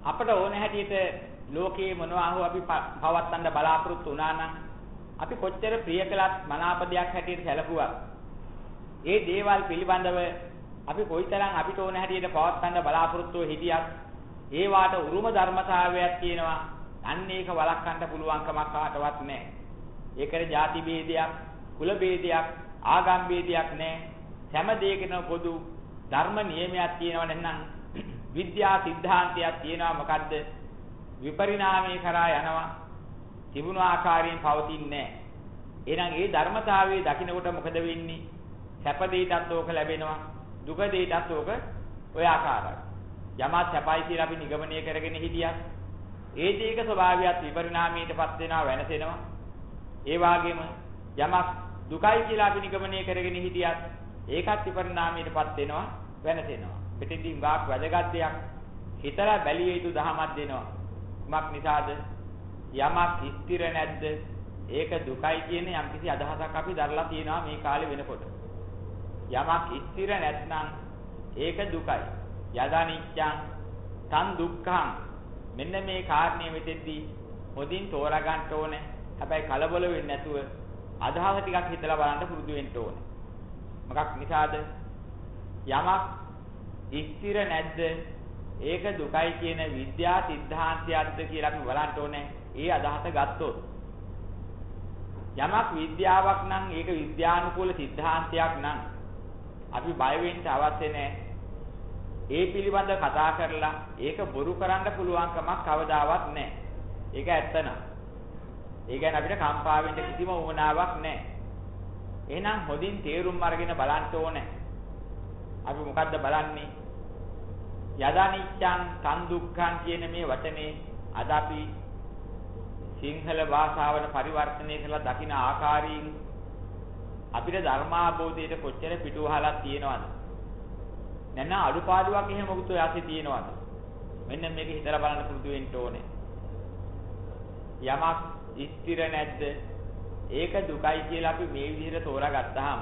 අපට ඕන හැටියට ලෝකයේ මොනවා හෝ අපි පවත්වන්න බලාපොරොත්තු වුණා නම් අපි කොච්චර ප්‍රිය කළත් මනාප දෙයක් හැටියට සැලකුවා. ඒ දේවල් පිළිබඳව අපි කොයිතරම් අපිට ඕන හැටියට පවත්වන්න බලාපොරොත්තු හිටියත් ඒ වාට උරුම ධර්මතාවයක් තියෙනවා අන්න ඒක වළක්වන්න පුළුවන් කමක් කාටවත් නැහැ. ඒකට ಜಾති ભેදයක් කුල ભેදයක් ආගම් ભેදයක් නැහැ. හැම දෙයකටම පොදු ධර්ම නියමයක් තියෙනවා නැත්නම් විද්‍යා સિદ્ધාන්තයක් තියෙනවා මොකද්ද? විපරිණාමය කරා යනවා. තිබුණු ආකාරයෙන් පවතින්නේ නැහැ. එහෙනම් ඒ ධර්මතාවයේ දකින්නකොට මොකද වෙන්නේ? සැප දෙයටත් ඕක ලැබෙනවා. දුක දෙයටත් ඕක ඔය ආකාරයි. යමත් සැපයි කියලා අපි නිගමනය කරගෙන හිටියත් ඒ දේක ස්වභාවයත් විපරිණාමයටපත් වෙනවා වෙනසෙනවා. ඒ වගේම යමක් දුකයි කියලා අපි නිගමනය කරගෙන හිටියත් ඒකත් විපරිණාමයටපත් වෙනවා වෙනසෙනවා. පිටින්දී ගාක් වැදගත් දෙයක් හිතලා බැලිය යුතු දහමක් දෙනවා. කුමක් නිසාද? යමක් ස්ථිර නැද්ද? ඒක දුකයි කියන යම්කිසි අදහසක් අපි දරලා තියෙනවා මේ කාලේ වෙනකොට. යමක් ස්ථිර නැත්නම් ඒක දුකයි. යදා නිච්ඡං තන් දුක්ඛං මෙන්න මේ කාරණේ මෙතෙද්දී හොදින් තෝරා ගන්න ඕනේ. හැබැයි කලබල වෙන්නේ නැතුව අදහස ටිකක් හිතලා බලන්න පුරුදු වෙන්න ඕනේ. මොකක් නිසාද? යමක් ස්ථිර නැද්ද? ඒක දුකයි කියන විද්‍යා સિદ્ધාන්තයක්ද කියලා අපි බලන්න ඕනේ. ඒ අදහස ගත්තොත් යමක් විද්‍යාවක් නම් ඒක විද්‍යානුකූල સિદ્ધාන්තයක් නම් අපි බය වෙන්න අවශ්‍ය නැහැ. ඒ පිළිබඳව කතා කරලා ඒක බොරු කරන්න පුළුවන් කමක් කවදාවත් නැහැ. ඒක ඇත්ත නම. ඒ කියන්නේ අපිට කම්පා වෙන්න කිසිම උවමනාවක් නැහැ. එහෙනම් හොඳින් තේරුම් අරගෙන බලන්න ඕනේ. අපි මොකද්ද බලන්නේ? යදානිච්ඡං තන් දුක්ඛං කියන මේ වචනේ අද අපි සිංහල භාෂාවට පරිවර්තනය කරලා දකින ආකාරයෙන් අපිට ධර්මාභෝධයට කොච්චර පිටුවහලක් තියෙනවද? නැත්නම් අඩුපාඩුවක් එහෙම මොකද යසි තියෙනවද? මෙන්න මේක හිතලා බලන්න පුරුදු වෙන්න ඕනේ. යමක් ස්ථිර නැද්ද? ඒක දුකයි කියලා අපි මේ විදිහට තෝරාගත්තාම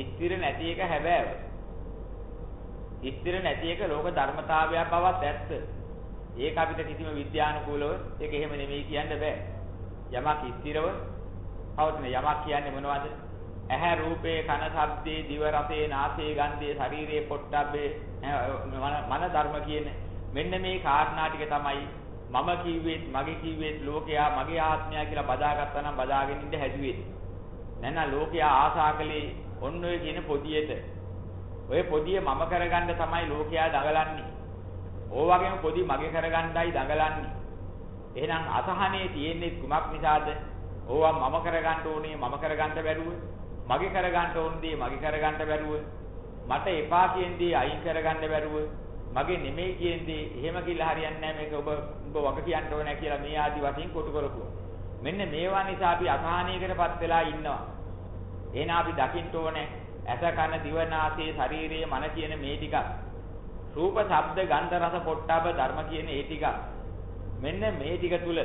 ස්ථිර නැති එක හැබෑව. ස්ථිර නැති එක ලෝක ධර්මතාවයක් බවත් ඇත්ත. ඒක අපිට කිසිම විද්‍යානුකූලව ඒක එහෙම නෙමෙයි කියන්න බෑ. යමක් ස්ථිරව පවතින යමක් කියන්නේ මොනවද? ඇහැ රූපේ කන ශබ්දේ දිව රසේ නාසයේ ගන්ධයේ ශරීරයේ පොට්ටබ්බේ මන ධර්ම කියන මෙන්න මේ කාරණා ටික තමයි මම කිව්වෙත් මගේ කිව්වෙත් ලෝකයා මගේ ආත්මය කියලා බදාගත්තා නම් බදාගෙන ඉඳ හැදුවේ. නැත්නම් ලෝකයා ආසා කළේ ඔන්න ඔය කියන පොදියට. ඔය පොදිය මම කරගන්න තමයි ලෝකයා දඟලන්නේ. ඕ වගේම පොදි මගේ කරගන්නයි දඟලන්නේ. එහෙනම් අසහනේ තියෙන්නේ කුමක් නිසාද? ඕවා මම කරගන්න ඕනේ මම කරගන්න බැරුව මගේ කරගන්න ඕන දේ මගේ කරගන්න බැරුව මට එපා කියන දේ අයින් කරගන්න බැරුව මගේ නෙමෙයි කියන දේ එහෙම කියලා හරියන්නේ නැහැ මේක ඔබ ඔබ වග කියන්න ඕනේ කියලා මේ ආදි වශයෙන් කොටු කරපුවා. මෙන්න මේවා නිසා අපි අසහනයකටපත් වෙලා ඉන්නවා. එහෙනම් අපි දකින්න ඕනේ ඇස කන දිව නාසය ශරීරය මන කියන මේ ටික. රූප ශබ්ද ගන්ධ රස පොට්ටබ ධර්ම කියන ඒ ටික. මෙන්න මේ ටික තුල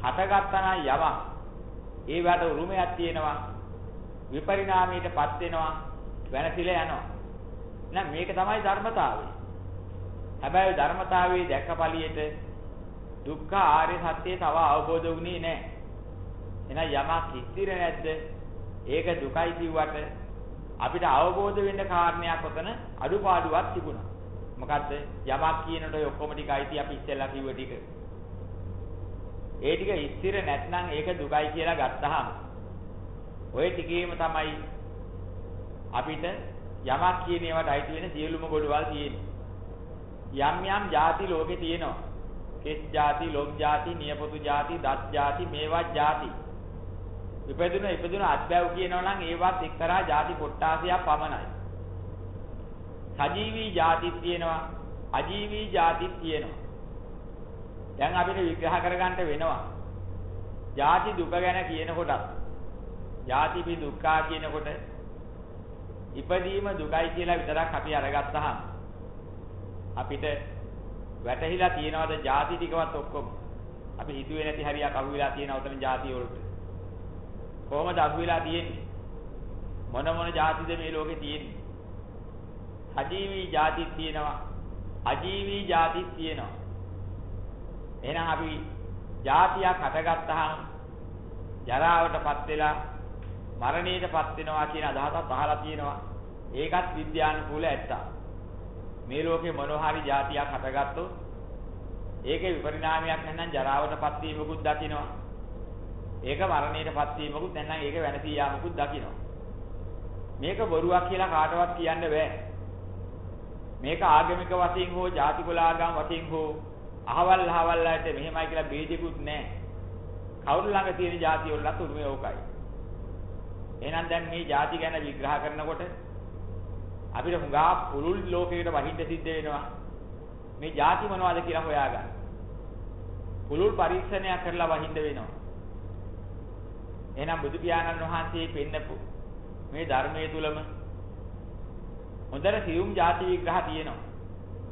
හටගත්තා නම් යමක් ඒවට උරුමයක් තියෙනවා විපරිණාමයටපත් වෙනවා වෙනසිලා යනවා. නෑ මේක තමයි ධර්මතාවය. හැබැයි ධර්මතාවයේ දැක්කපළියට දුක්ඛ ආර්ය සත්‍යය තව අවබෝධ වුණේ නෑ. එහෙනම් යමක් ස්ථිර නැද්ද? ඒක දුකයි කිව්වට අපිට අවබෝධ වෙන්න කාරණයක් ඔතන අඩුපාඩුවක් තිබුණා. මොකද්ද? යමක් කියනකොට ඔය ඔක්කොම ටික අයිති අපි ඉස්සෙල්ලා කිව්ව ටික. ඒ ටික ස්ථිර නැත්නම් ඒක දුකයි කියලා ගත්තහම ඔය ටිකේම තමයි අපිට යමක් කියන ඒවාට අයිති වෙන සියලුම ගොඩවල් තියෙන්නේ. යම් යම් ಜಾති ලෝකේ තියෙනවා. කෙස් ಜಾති, ලොම් ಜಾති, නියපොතු ಜಾති, දත් ಜಾති, මේවා ಜಾති. ඉපදුන ඉපදුන අත්බැව් කියනවා නම් ඒවත් එක්තරා ಜಾති කොට්ටාසයක් පමණයි. සජීවී ಜಾතිත් තියෙනවා, අජීවී ಜಾතිත් තියෙනවා. දැන් අපිට විග්‍රහ කරගන්න වෙනවා. ಜಾති දුක ගැන කියනකොටත්, ಜಾතිපි දුක්ඛා කියනකොට ඉපදීම දුකයි කියලා විතරක් අපි අරගත්තහම අපිට වැටහිලා තියනවාද ಜಾති ටිකවත් ඔක්කොම අපි හිතුවේ නැති හරියක් අහුවෙලා තියෙනවා උතන ಜಾති වලට කොහොමද අහු වෙලා තියෙන්නේ? මොන මොන જાතිද මේ ලෝකේ තියෙන්නේ? සජීවී જાති තියෙනවා. අජීවී જાති තියෙනවා. එහෙනම් අපි જાතියක් හටගත්තාම ජරාවටපත් වෙලා මරණයටපත් වෙනවා කියන අදහසත් අහලා තියෙනවා. ඒකත් විද්‍යානුකූල ඇත්ත. මේ ලෝකේ මොනෝhari જાතියක් හටගත්තොත් ඒකේ විපරිණාමයක් නැත්නම් ජරාවටපත් වීමකුත් දකිනවා. ඒක මරණයටපත් වීමකුත් නැත්නම් ඒක වෙනසී යාමකුත් දකිනවා. මේක බොරුවක් කියලා කාටවත් කියන්න බෑ. මේක ආගමික වශයෙන් හෝ ජාතිකුල ආගම් වශයෙන් හෝ අහවල් අහවල් ආයත මෙහෙමයි කියලා බේදෙකුත් නැහැ. කවුරු ළඟ තියෙන જાති වලත් උරුමය ඕකයි. එහෙනම් දැන් මේ જાති ගැන විග්‍රහ කරනකොට අපිට හුඟා පුරුල් ලෝකයකට වහින්න සිද්ධ වෙනවා. මේ જાති මොනවද කියලා හොයාගන්න. පුරුල් පරීක්ෂණයක් කරලා වහින්න වෙනවා. එහෙනම් බුදු පියාණන් වහන්සේ පෙන්නපු මේ ධර්මයේ තුලම හොඳට සියුම් ಜಾති විග්‍රහ තියෙනවා.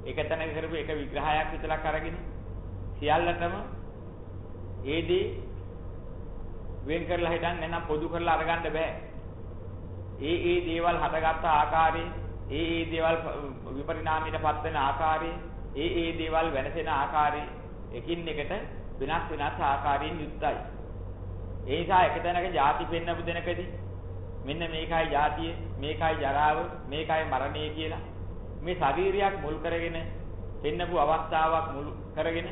ඒක තැනක කරපු එක විග්‍රහයක් විතරක් අරගෙන සියල්ලටම ඒදී වෙන් කරලා හිටන් නැත්නම් පොදු කරලා අරගන්න බෑ. ඒ ඒ දේවල් හටගත්ත ආකාරයේ, ඒ ඒ දේවල් විපරිණාමයටපත් වෙන ආකාරයේ, ඒ ඒ දේවල් වෙනසෙන ආකාරයේ එකින් එකට වෙනස් වෙනස් ආකාරයෙන් යුක්තයි. ඒකා එක තැනක ಜಾති පෙන්නපු දෙනකදී මෙන්න මේකයි ජාතිය මේකයි ජරාව මේකයි මරණය කියලා. මේ ශරීරයක් මුල් කරගෙන පෙන්නපු අවස්ථාවක් මුල් කරගෙන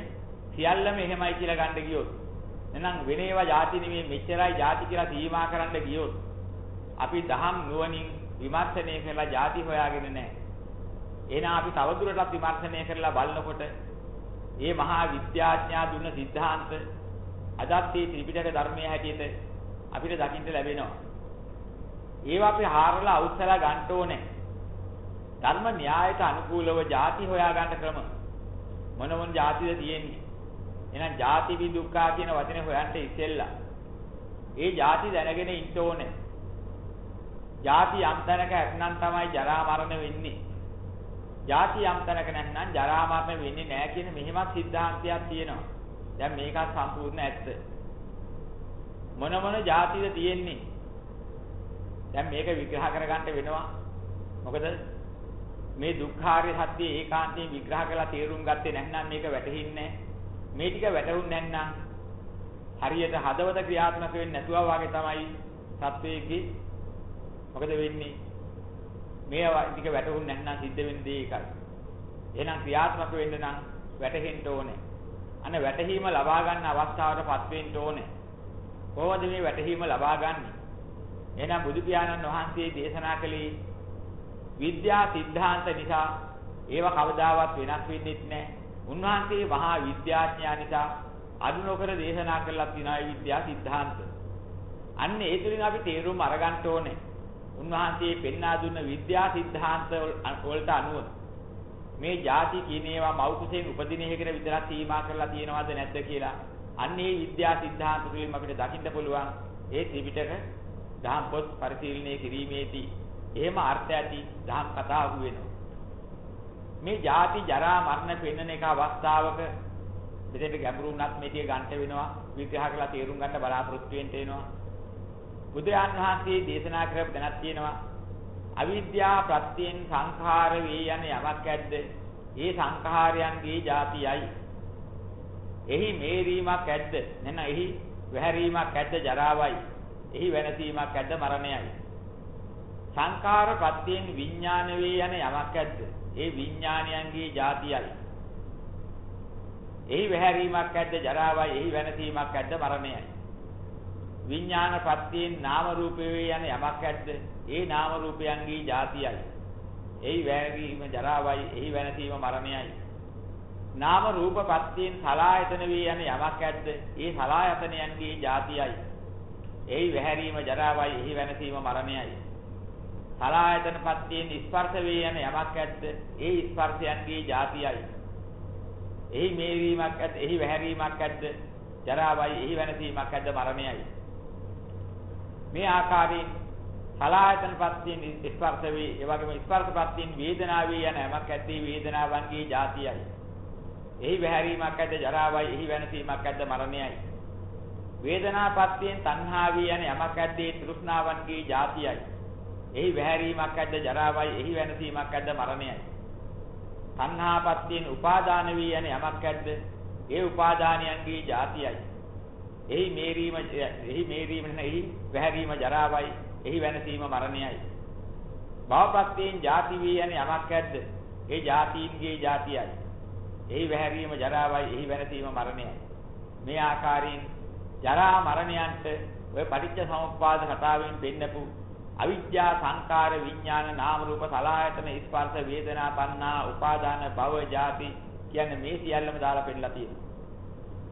සියල්ලම එහෙමයි කියලා ගන්න ගියොත් එහෙනම් වෙනේවා ජාති නෙමේ මෙච්චරයි ජාති කියලා සීමා කරන්න ගියොත් අපි දහම් නුවණින් විමර්ශනය කරලා ජාති හොයාගෙන නැහැ. එහෙනම් අපි තවදුරටත් විමර්ශනය කරලා බලනකොට මේ මහා විද්‍යාඥා දුන්න સિદ્ધාන්ත අදත් මේ ත්‍රිපිටක ධර්මයේ හැටියට අපිට දකින්න ලැබෙනවා. ඒවා අපි හාරලා අවුස්සලා ගන්න ඕනේ. ධර්ම න්‍යායට අනුකූලව ಜಾති හොයා ගන්න ක්‍රම මොන මොන ಜಾතිද තියෙන්නේ? එහෙනම් ಜಾති විදුක්ඛා කියන වචනේ හොයන්න ඉස්සෙල්ලා. ඒ ಜಾති දැනගෙන ඉන්න ඕනේ. ಜಾති යම් තැනක ඇත්නම් තමයි ජරා මරණ වෙන්නේ. ಜಾති යම් තැනක නැත්නම් ජරා මරණ වෙන්නේ නැහැ කියන මෙහෙමත් සිද්ධාන්තයක් තියෙනවා. දැන් මේකත් සම්පූර්ණ ඇත්ත. මොන මොන ಜಾතිද තියෙන්නේ? දැන් මේක විග්‍රහ කරගන්න වෙනවා. මොකද මේ දුක්ඛාරය සත්‍ය ඒකාන්තයෙන් විග්‍රහ කරලා තේරුම් ගත්තේ නැත්නම් මේක වැටහින්නේ නැහැ. මේ ටික වැටහුන්නේ නැත්නම් හරියට හදවත ක්‍රියාත්මක වෙන්නේ නැතුවා වගේ තමයි සත්වයේගේ මොකද වෙන්නේ මේ ටික වැටහුන්නේ නැත්නම් සිද්ධ වෙන දේ ඒකයි එහෙනම් ක්‍රියාත්මක වෙන්න නම් වැටහෙන්න ඕනේ අන වැටහීම ලබා ගන්න අවස්ථාවටපත් වෙන්න ඕනේ. කොහොමද මේ වැටහීම ලබා ගන්නේ? එහෙනම් බුදු පියාණන් වහන්සේ දේශනා කළේ විද්‍යා સિદ્ધාන්ත නිසා ඒව කවදාවත් වෙනස් වෙන්නේ නැහැ. උන්වහන්සේ මහා විද්‍යාඥයා නිසා අනුනකර දේශනා කළා තිනා විද්‍යා સિદ્ધාන්ත. අන්න ඒ තුලින් අපි තේරුම් අරගන්න ඕනේ. උන්වහන්සේ පෙන්වා දුන්න විද්‍යා સિદ્ધාන්ත වලට අනුව මේ ಜಾති කියන ඒවා මව් කුසෙන් උපදින එකකට විතරක් සීමා කරලා තියෙනවද නැද්ද කියලා. අන්න ඒ විද්‍යා સિદ્ધාන්ත තුළින් අපිට දකින්න පුළුවන් ඒ ත්‍රිපිටක දහම් පොත් පරිශීලනය කිරීමේදී එහෙම අර්ථ ඇති දහම් කතා අහු වෙනවා මේ ಜಾති ජරා මරණ පෙන්වන එක අවස්ථාවක මෙතෙන්ට ගැඹුරු වුණත් මේ ටික ගන්න වෙනවා විග්‍රහ කරලා තේරුම් ගන්න බලාපොරොත්තු වෙන්න වෙනවා බුදුරජාන් වහන්සේ දේශනා කරපු දැනක් තියෙනවා අවිද්‍යා ප්‍රත්‍යයෙන් සංඛාර වේ යන යමක් ඇද්ද? ඒ සංඛාරයන්ගේ ಜಾතියයි එහි මේරීමක් ඇද්ද? නැත්නම් එහි වැහැරීමක් ඇද්ද? ජරාවයි. එහි වෙනසීමක් ඇද්ද? මරණයයි. සංඛාර ප්‍රත්‍යයෙන් විඥාන වේ යන යමක් ඇද්ද? ඒ විඥානයන්ගේ ಜಾතියයි. එහි වැහැරීමක් ඇද්ද? ජරාවයි, එහි වෙනසීමක් ඇද්ද? මරණයයි. විඥාන පත්‍යෙන් නාම රූපේ යන යමක් ඇද්ද? ඒ නාම රූපයන්ගේ જાතියයි. එයි වැරදීම ජරාවයි, එහි වෙනසීම මරණයයි. නාම රූප පත්‍යෙන් සලායතන වේ යන යමක් ඇද්ද? ඒ සලායතනයන්ගේ જાතියයි. එයි වැහැරීම ජරාවයි, එහි වෙනසීම මරණයයි. සලායතන පත්‍යෙන් ස්පර්ශ වේ යන යමක් ඇද්ද? ඒ ස්පර්ශයන්ගේ જાතියයි. එහි මේරීමක් ඇද්ද? එහි වැහැරීමක් ඇද්ද? ජරාවයි, එහි වෙනසීමක් ඇද්ද? මරණයයි. මේ ආකාරයෙන් සලායතන පත්‍යෙන් ස්පර්ශ වේ ඒ වගේම ස්පර්ශ පත්‍යෙන් වේදනාවේ යන හැමක් ඇත්තේ වේදනාවන්ගේ જાතියයි. එහි වැහැරීමක් ඇද්ද ජරාවයි එහි වෙනසීමක් ඇද්ද මරණයයි. වේදනා පත්‍යෙන් තණ්හාවේ යන යමක් ඇද්දේ තෘෂ්ණාවන්ගේ જાතියයි. එහි වැහැරීමක් ඇද්ද ජරාවයි එහි වෙනසීමක් ඇද්ද මරණයයි. තණ්හාපත්තියෙන් උපාදාන වී යන යමක් ඇද්ද? ඒ උපාදානයන්ගේ જાතියයි. එහි මේරීම එහි මේරීම එහි වැහැරීම ජරාවයි එහි වෙනසීම මරණයයි. භවපත්තේන් ಜಾති වී යන යමක් ඇද්ද? ඒ ಜಾතින්ගේ ಜಾතියයි. එහි වැහැරීම ජරාවයි එහි වෙනසීම මරණයයි. මේ ආකාරයෙන් ජරා මරණයන්ට ඔය පටිච්ච සමුප්පාද කතාවෙන් දෙන්නපු අවිද්‍යා සංකාර විඥාන නාම රූප සලආයතන ස්පර්ශ වේදනා තණ්හා උපාදාන භව ජාති කියන්නේ මේ සියල්ලම දාලා පෙන්නලා තියෙනවා.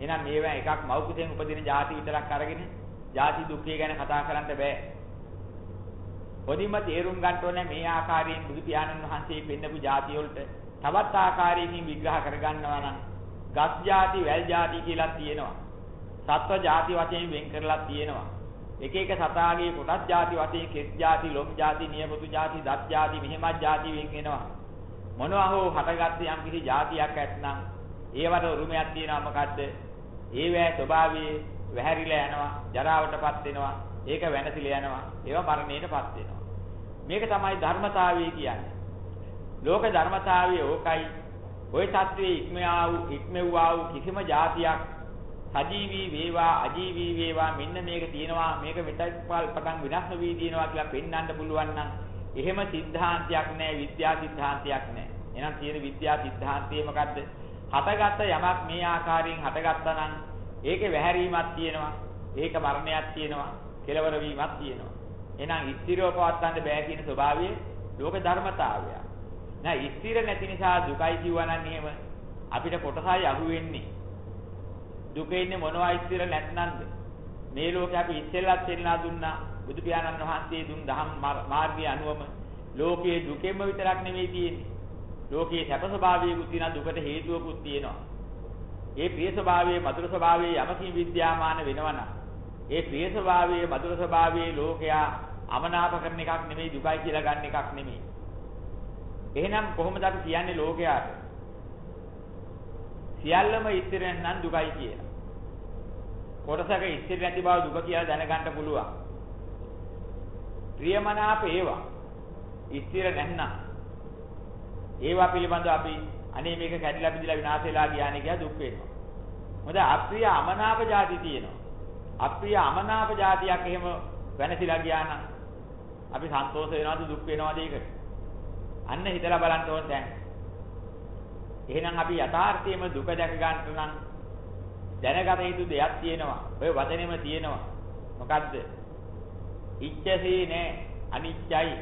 එහෙනම් මේවා එකක් මව් කුසෙන් උපදින જાති විතරක් අරගෙන જાති දුක්ඛය ගැන කතා කරන්න බෑ. පොඩිම තේරුම් ගන්න ඕනේ මේ ආකාරයෙන් බුදු පියාණන් වහන්සේ පෙන්නපු જાති වලට තවත් ආකාරයකින් විග්‍රහ කරගන්නවා නම් ගස් જાති, වැල් જાති කියලා තියෙනවා. සත්ව જાති වශයෙන් වෙන් කරලා තියෙනවා. එක එක සතාගේ කොටස් ಜಾති වශයෙන් කෙස් ಜಾති ලොම් ಜಾති නියපොතු ಜಾති දත් ಜಾති මෙහෙමත් ಜಾති වෙන් වෙනවා මොනවා හෝ හටගත්ත යම් කිසි ಜಾතියක් ඇත්නම් ඒවට උරුමයක් තියෙනවා මොකද්ද ඒවැය ස්වභාවයේ වැහැරිලා යනවා, ජරාවටපත් වෙනවා, ඒක වෙනසිලා යනවා, ඒවා මරණයටපත් වෙනවා. මේක තමයි ධර්මතාවය කියන්නේ. ලෝක ධර්මතාවය ඕකයි. ওই தત્ත්වයේ ඉක්මවා වූ ඉක්මෙව්වා වූ කිසිම જાතියක් සජීවී වේවා අජීවී වේවා මෙන්න මේක තියෙනවා මේක මෙතකල් පටන් විනාශ වෙවි දිනවා කියලා පෙන්වන්න පුළුවන් නම් එහෙම સિદ્ધාන්තයක් නැහැ විද්‍යා સિદ્ધාන්තයක් නැහැ. එහෙනම් තියෙන විද්‍යා સિદ્ધාන්තය මොකද්ද? හටගත්ත යමක් මේ ආකාරයෙන් හටගත්තා නම් ඒකේ වැහැරීමක් තියෙනවා. ඒක මරණයක් තියෙනවා. කෙලවර වීමක් තියෙනවා. එහෙනම් ස්ථිරව පවත්වන්න බෑ කියන ස්වභාවය ලෝක ධර්මතාවය. නෑ ස්ථිර නැති නිසා දුකයි කිව්වා නම් එහෙම අපිට කොටසයි අහු වෙන්නේ. දුකේ ඉන්නේ මොනවා ස්ථිර නැත්නම්ද? මේ ලෝකේ අපි ඉස්සෙල්ලත් දෙන්නා දුන්නා බුදු පියාණන් වහන්සේ දුන් දහම් මාර්ගයේ අනුවම ලෝකයේ දුකෙම විතරක් නෙවෙයි තියෙන්නේ. ලෝකයේ සැප ස්වභාවයකුත් තියෙනවා දුකට හේතුවකුත් තියෙනවා. ඒ ප්‍රිය ස්වභාවයේ මధుර ස්වභාවයේ යමකින් විද්‍යාමාන වෙනවනම් ඒ ප්‍රිය ස්වභාවයේ මధుර ස්වභාවයේ ලෝකයා අමනාප කරන එකක් නෙමෙයි දුකයි කියලා ගන්න එකක් නෙමෙයි. එහෙනම් කොහොමද අපි කියන්නේ ලෝකයාට? සියල්ලම ඉස්තිර නැත්නම් දුකයි කියලා. කොටසක ඉස්තිර නැති බව දුක කියලා දැනගන්න පුළුවන්. ප්‍රියමනාප ඒවා ඉස්තිර නැත්නම් ඒවා පිළිබඳව අපි අනේ මේක කැඩිලා බිඳිලා විනාශ වෙලා ගියානේ කියලා දුක් වෙනවා. මොකද අප්‍රිය අමනාප જાති තියෙනවා. අප්‍රිය අමනාප જાතියක් එහෙම වෙනසිලා ගියා නම් අපි සන්තෝෂ වෙනවද දුක් වෙනවද ඒකට? අන්න හිතලා බලන්න ඕන දැන්. එහෙනම් අපි යථාර්ථයේම දුක දැක ගන්නට නම් දැනගත යුතු දෙයක් තියෙනවා. ඔය වචනේම තියෙනවා. මොකද්ද? ඉච්ඡසේ නෑ අනිත්‍යයි.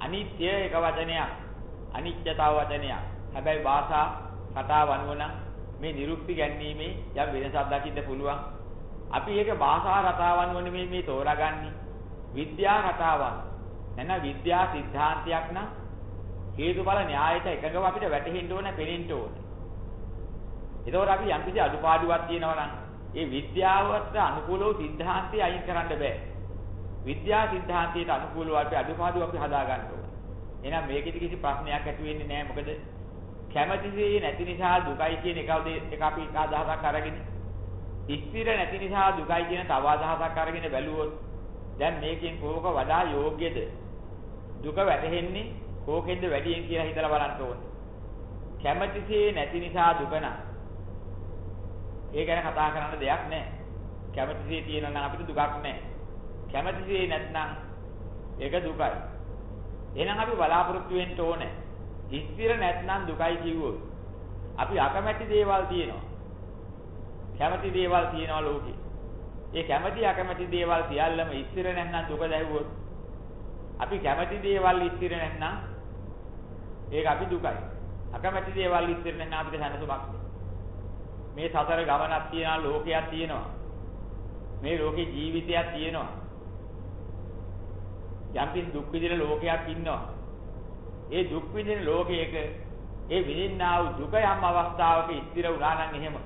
අනිත්‍ය එක වචනයක්. අනිත්‍යතාව වචනයක්. හැබැයි භාෂා කතාව අනුව නම් මේ නිරුක්ති ගැන්වීමේ යම් වෙනසක් දකින්න පුළුවන්. අපි ඒක භාෂා කතාව අනුව නෙමෙයි මේ තෝරාගන්නේ. විද්‍යා කතාවක්. නැත්නම් විද්‍යා સિદ્ધාන්තයක් නම් හේතුඵල න්‍යායයට එකඟව අපිට වැටහෙන්න ඕන, පෙනෙන්න ඕන. ඒතකොට අපි යම්කිසි අඩුපාඩුවක් තියෙනවා නම් ඒ විද්‍යාවට අනුකූලව સિદ્ધාන්තය අයින් කරන්න බෑ. විද්‍යා સિદ્ધාන්තයට අනුකූලව අපි අඩුපාඩු අපි හදා ගන්න ඕන. එහෙනම් මේකෙදි කිසි ප්‍රශ්නයක් ඇති වෙන්නේ නැහැ. මොකද කැමැතිසේ නැති නිසා දුකයි කියන එක එක අපි එක අදහසක් අරගෙන ස්ථිර නැති නිසා දුකයි කියන තව අදහසක් අරගෙන බැලුවොත් දැන් මේකෙන් කෝක වඩා යෝග්‍යද? දුක වැටහෙන්නේ කෝකෙන්ද වැඩියෙන් කියලා හිතලා බලන්න ඕනේ. කැමැතිසේ නැති නිසා දුක නම් ඒ ගැන කතා කරන්න දෙයක් නැහැ. කැමැතිසේ තියෙනවා නම් අපිට දුකක් නැහැ. කැමැතිසේ නැත්නම් ඒක දුකයි. එහෙනම් අපි බලාපොරොත්තු වෙන්න ඕනේ. ස්ථිර නැත්නම් දුකයි කිව්වොත් අපි අකමැති දේවල් තියෙනවා. කැමැති දේවල් තියෙනවා ලෝකේ. ඒ කැමැති අකමැති දේවල් සියල්ලම ස්ථිර නැත්නම් දුක දැහුවොත් අපි කැමැති දේවල් ස්ථිර නැත්නම් ඒක අපි දුකයි. අකමැති දේවල් ස්ථිර නැත්නම් අපිට සැනසුමක් මේ සතර ගමනක් තියෙනවා ලෝකයක් තියෙනවා. මේ ලෝකේ ජීවිතයක් තියෙනවා. යම්කින් දුක් විඳින ලෝකයක් ඉන්නවා. ඒ දුක් විඳින ලෝකයක ඒ විඳින්නා වූ දුක යම් අවස්ථාවක ස්ථිර වුණා නම් එහෙම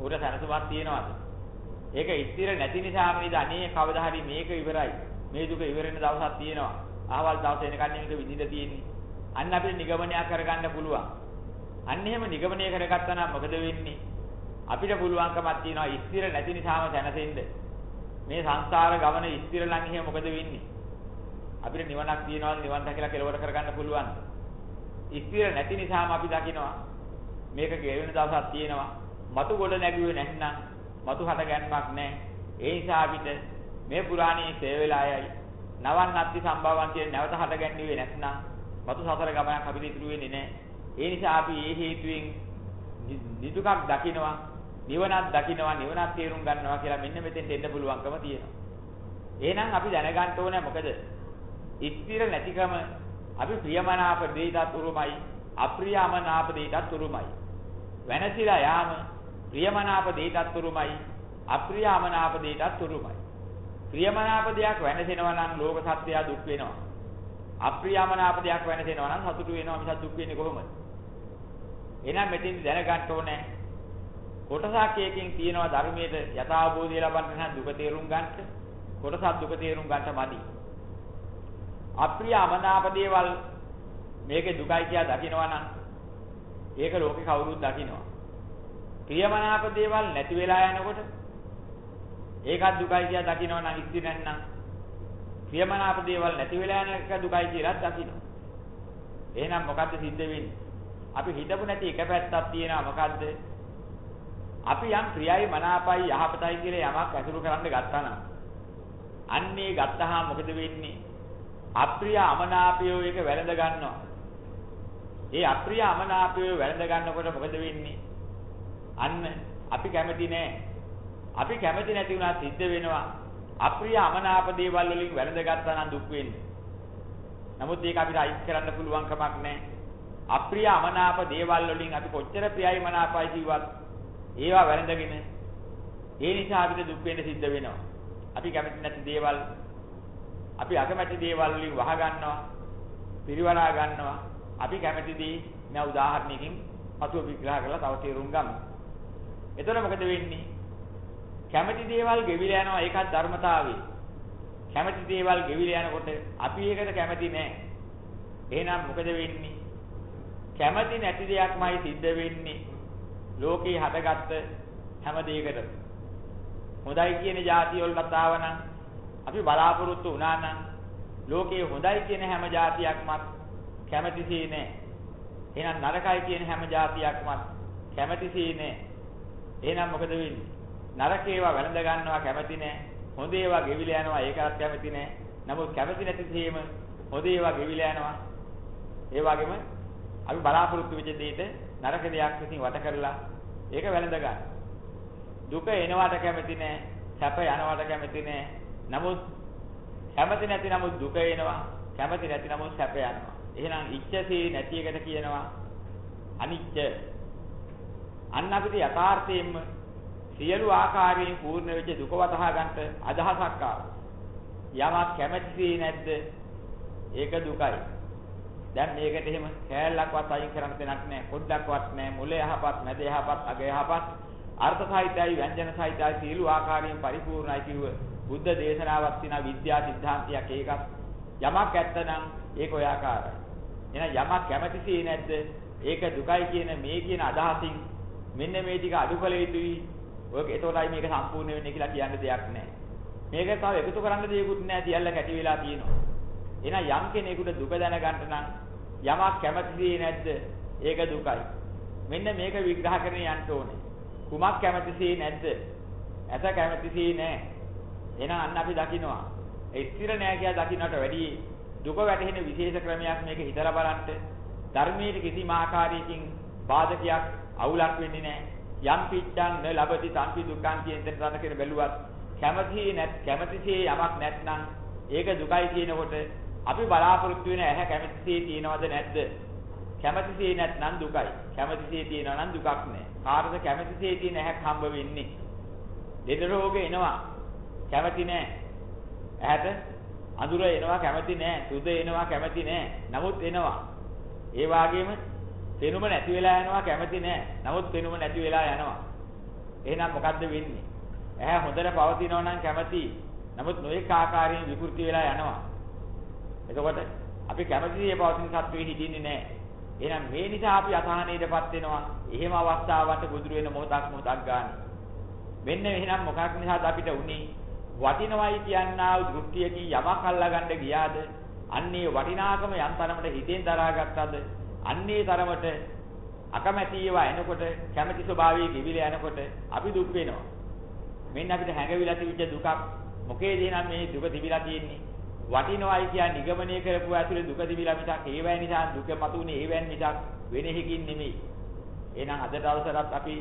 උඩ සැනසුමක් තියෙනවද? ඒක ස්ථිර නැති නිසාම නේද අනේ කවදා හරි මේක ඉවරයි. මේ දුක ඉවර වෙන දවසක් තියෙනවා. අහවල් දවස් එනකන් මේක විඳින්න තියෙන්නේ. අන්න අපිට නිගමනයක් කරගන්න පුළුවන්. අන්න එහෙම නිගමනය කරගත්තා නම් මොකද වෙන්නේ? අපිට පුළුවන්කමක් තියෙනවා ස්ථිර නැති නිසාම සැනසෙන්න. මේ සංසාර ගමන ස්ථිර නම් එහෙම මොකද වෙන්නේ? අපිට නිවනක් තියනවා නිවන් දැකලා කෙලවර කරගන්න පුළුවන්. ස්ථිර නැති නිසාම අපි දකිනවා මේක ගෙවෙන දවසක් තියෙනවා. මතු ගොඩ නැගුවේ නැත්නම් මතු හට ගැනීමක් නැහැ. ඒ නිසා අපිට මේ පුරාණයේ සේවෙලා යයි. නවන් අත්ති සම්භවන්තිය නැවත හට ගැන්නුවේ නැත්නම් මතු සතර ගමනක් අපිට ඉතුරු වෙන්නේ නැහැ. ඒ නිසා අපි මේ හේතුවෙන් නිදුකක් දකිනවා නිවනක් දකිනවා නිවනක් තේරුම් ගන්නවා කියලා මෙන්න මෙතෙන්ට එන්න පුළුවන්කම තියෙනවා. එහෙනම් අපි දැනගන්න ඕනේ මොකද? ඉස්තිර නැතිකම අපි ප්‍රියමනාප දෙයටත් උරුමයි අප්‍රියමනාප දෙයටත් උරුමයි. වෙනසිලා යාම ප්‍රියමනාප දෙයටත් උරුමයි අප්‍රියමනාප දෙයටත් උරුමයි. ප්‍රියමනාප දෙයක් වෙනසෙනවා නම් ලෝක සත්‍යය දුක් වෙනවා. අප්‍රියමනාප දෙයක් වෙනසෙනවා නම් සතුටු වෙනවා මිසක් දුක් වෙන්නේ කොහොමද? එහෙනම් මෙතෙන් දැනගන්න ඕනේ කොටසක් එකකින් තියෙනවා ධර්මයේ යථාභූතය ලබන්න නම් දුක තේරුම් ගන්නට කොටසක් දුක තේරුම් ගන්නට මදි. අප්‍රිය අමනාප දේවල් මේකේ දුකයි කියලා දකිනවා නම් ඒක ලෝකේ කවුරුත් දකිනවා. ප්‍රියමනාප දේවල් නැති වෙලා යනකොට ඒකත් දුකයි කියලා දකිනවා නම් ඉස්ති නැත්නම් ප්‍රියමනාප දේවල් නැති වෙලා යන එක දුකයි කියලා දකිනවා. එහෙනම් මොකද්ද සිද්ධ වෙන්නේ? අපි හිතපු නැති එක පැත්තක් තියෙනවා මොකද්ද? අපි යම් ප්‍රියයි මනාපයි යහපතයි කියලා යමක් ඇසුරු කරන්න ගත්තා නම් අන්නේ ගත්තාම මොකද වෙන්නේ? අප්‍රිය අමනාපයෝ එක වැළඳ ගන්නවා. ඒ අප්‍රිය අමනාපයෝ වැළඳ ගන්නකොට මොකද වෙන්නේ? අන්න අපි කැමති නෑ. අපි කැමති නැති වුණා සිද්ධ වෙනවා. අප්‍රිය අමනාප දේවල් වලින් වැළඳ ගත්තා නම් දුක් වෙන්නේ. නමුත් ඒක අපිට අයිස් කරන්න පුළුවන් කමක් නෑ. අප්‍රිය අමනාප දේවල් වලින් අපි කොච්චර ප්‍රියයි මනාපයි කිව්වත් ඒවා වැළඳගෙන ඒ නිසා අපිට දුක් වෙන්න සිද්ධ වෙනවා. අපි කැමති නැති දේවල් අපි අකමැති දේවල් වලින් වහ ගන්නවා, පිරිවරා ගන්නවා. අපි කැමති දේ මම උදාහරණයකින් පසුව විග්‍රහ කරලා තව තේරුම් ගමු. එතකොට මොකද වෙන්නේ? කැමති දේවල් ගෙවිලා යනවා ඒකත් ධර්මතාවය. කැමති දේවල් ගෙවිලා යනකොට අපි ඒකට කැමති නෑ. එහෙනම් මොකද වෙන්නේ? කැමති නැති දෙයක්මයි සිද්ධ වෙන්නේ. ලෝකේ හටගත්ත හැම දෙයකටම හොඳයි කියන જાතිවල කතාව නම් අපි බලාපොරොත්තු වුණා නම් ලෝකේ හොඳයි කියන හැම જાතියක්මත් කැමැතිසේ නෑ. එහෙනම් නරකයි කියන හැම જાතියක්මත් කැමැතිසේ නෑ. එහෙනම් මොකද වෙන්නේ? නරකේවා වැළඳ ගන්නවා කැමැති නෑ. හොඳ ඒවා ගෙවිලා යනවා ඒකවත් කැමැති නෑ. නමුත් කැමැති නැති තේම හොඳ ඒවා ගෙවිලා යනවා. ඒ වගේම අපි බලාපොරොත්තු වෙච්ච දෙයට නරක දෙයක් විසින් වට කරලා ඒක වැළඳ ගන්න. දුක එනවට කැමති නෑ. සැප යනවට කැමති නෑ. නමුත් කැමති නැති නමුත් දුක එනවා. කැමති නැති නමුත් සැප යනවා. එහෙනම් ඉච්ඡසේ නැති එකට කියනවා අනිච්ච. අන්න අපිට යථාර්ථයෙන්ම සියලු ආකාරයෙන් පූර්ණ වෙච්ච දුක වතහා ගන්නට අදහසක් ආවා. යමක් කැමැතිසේ නැද්ද? ඒක දුකයි. දැන් මේකට එහෙම කෑල්ලක්වත් අයින් කරන්න දෙයක් නැහැ. පොඩ්ඩක්වත් නැහැ. මුල යහපත්, මැද යහපත්, අග යහපත්, අර්ථ සහිතයි, ව්‍යංජන සහිතයි සියලු ආකාරයෙන් පරිපූර්ණයි කිව්ව බුද්ධ දේශනාවක් තියෙන විද්‍යා සිද්ධාන්තයක් ඒකත් යමක් ඇත්තනම් ඒක ඔය ආකාරයි. එහෙනම් යමක් කැමැතිසේ නැද්ද? ඒක දුකයි කියන මේ කියන අදහසින් මෙන්න මේ ටික අඩුකල යුතුයි. ඔය එතකොටයි මේක සම්පූර්ණ වෙන්නේ කියලා කියන්න දෙයක් නැහැ. මේක තව එකතු කරන්න දෙයක්වත් නැහැ. සියල්ල කැටි වෙලා තියෙනවා. එහෙනම් යම් කෙනෙකුට දුක දැනගන්න නම් යමක් කැමැතිසේ නැද්ද? ඒක දුකයි. මෙන්න මේක විග්‍රහ කරගෙන යන්න ඕනේ. කුමක් කැමැතිසේ නැද්ද? ඇත කැමැතිසේ නැහැ. එහෙනම් අන්න අපි දකිනවා. ඒ ස්ථිර නැහැ කියලා දකින්නට වැඩි දුක වැටහෙන විශේෂ ක්‍රමයක් මේක හිතලා බලන්න. ධර්මයේ කිසිම ආකාරයකින් බාධකයක් අවුලක් වෙන්නේ නැහැ. යම් පිට්ටං න ලබති සම්පි දුක්ඛං කියන දෙන්න තන කියන බැලුවත් කැමැති නැත් කැමැතිසේ යමක් නැත්නම් ඒක දුකයි කියනකොට අපි බලාපොරොත්තු වෙන ඇහැ කැමැතිසේ තියනවද නැද්ද? කැමැතිසේ නැත්නම් දුකයි. කැමැතිසේ තියනවා නම් දුකක් නැහැ. කාටද කැමැතිසේ තියෙන ඇහැක් හම්බ වෙන්නේ? ලෙඩ රෝග එනවා. කැමැති නැහැ. ඇහැට අඳුර එනවා කැමැති නැහැ. සුද එනවා කැමැති නැහැ. නමුත් එනවා. ඒ වාගේම පෙනුම නැති වෙලා යනවා කැමති නෑ. නමුත් පෙනුම නැති වෙලා යනවා. එහෙනම් මොකද්ද වෙන්නේ? ඇහැ හොඳට පවතිනවා නම් කැමති. නමුත් නොඑක ආකාරයෙන් විකෘති වෙලා යනවා. එතකොට අපි කැමතියේ පවතින සත්වෙ හිටින්නේ නෑ. එහෙනම් මේ නිසා අපි අසහනයටපත් වෙනවා. එහෙම අවස්ථාවකට ගොදුරු වෙන මොහොතක් මොහොතක් ගන්න. මෙන්න එහෙනම් මොකක් නිසාද අපිට උනේ? වටිනවයි කියනා දෘෂ්ටියකින් යමක් අල්ලගන්න ගියාද? අන්නේ වටිනාකම යම් තරමට හිතෙන් දරාගත්තද? අන්නේ තරමට අකමැති ඒවා එනකොට කැමැති ස්වභාවයේ කිවිල යනකොට අපි දුක් වෙනවා. මෙන්න අපිට හැඟවිලා තිබිච්ච දුකක් මොකේද නම් මේ දුක තිබිලා තියෙන්නේ? වටිනවයි කියන්නේ නිගමනය කරපු ඇතුලේ දුක තිබිලා මිසක් ඒවැය නිසා දුක මතුනේ ඒවැන් මිසක් වෙන එකකින් නෙමෙයි. එහෙනම් අද දවසට අපි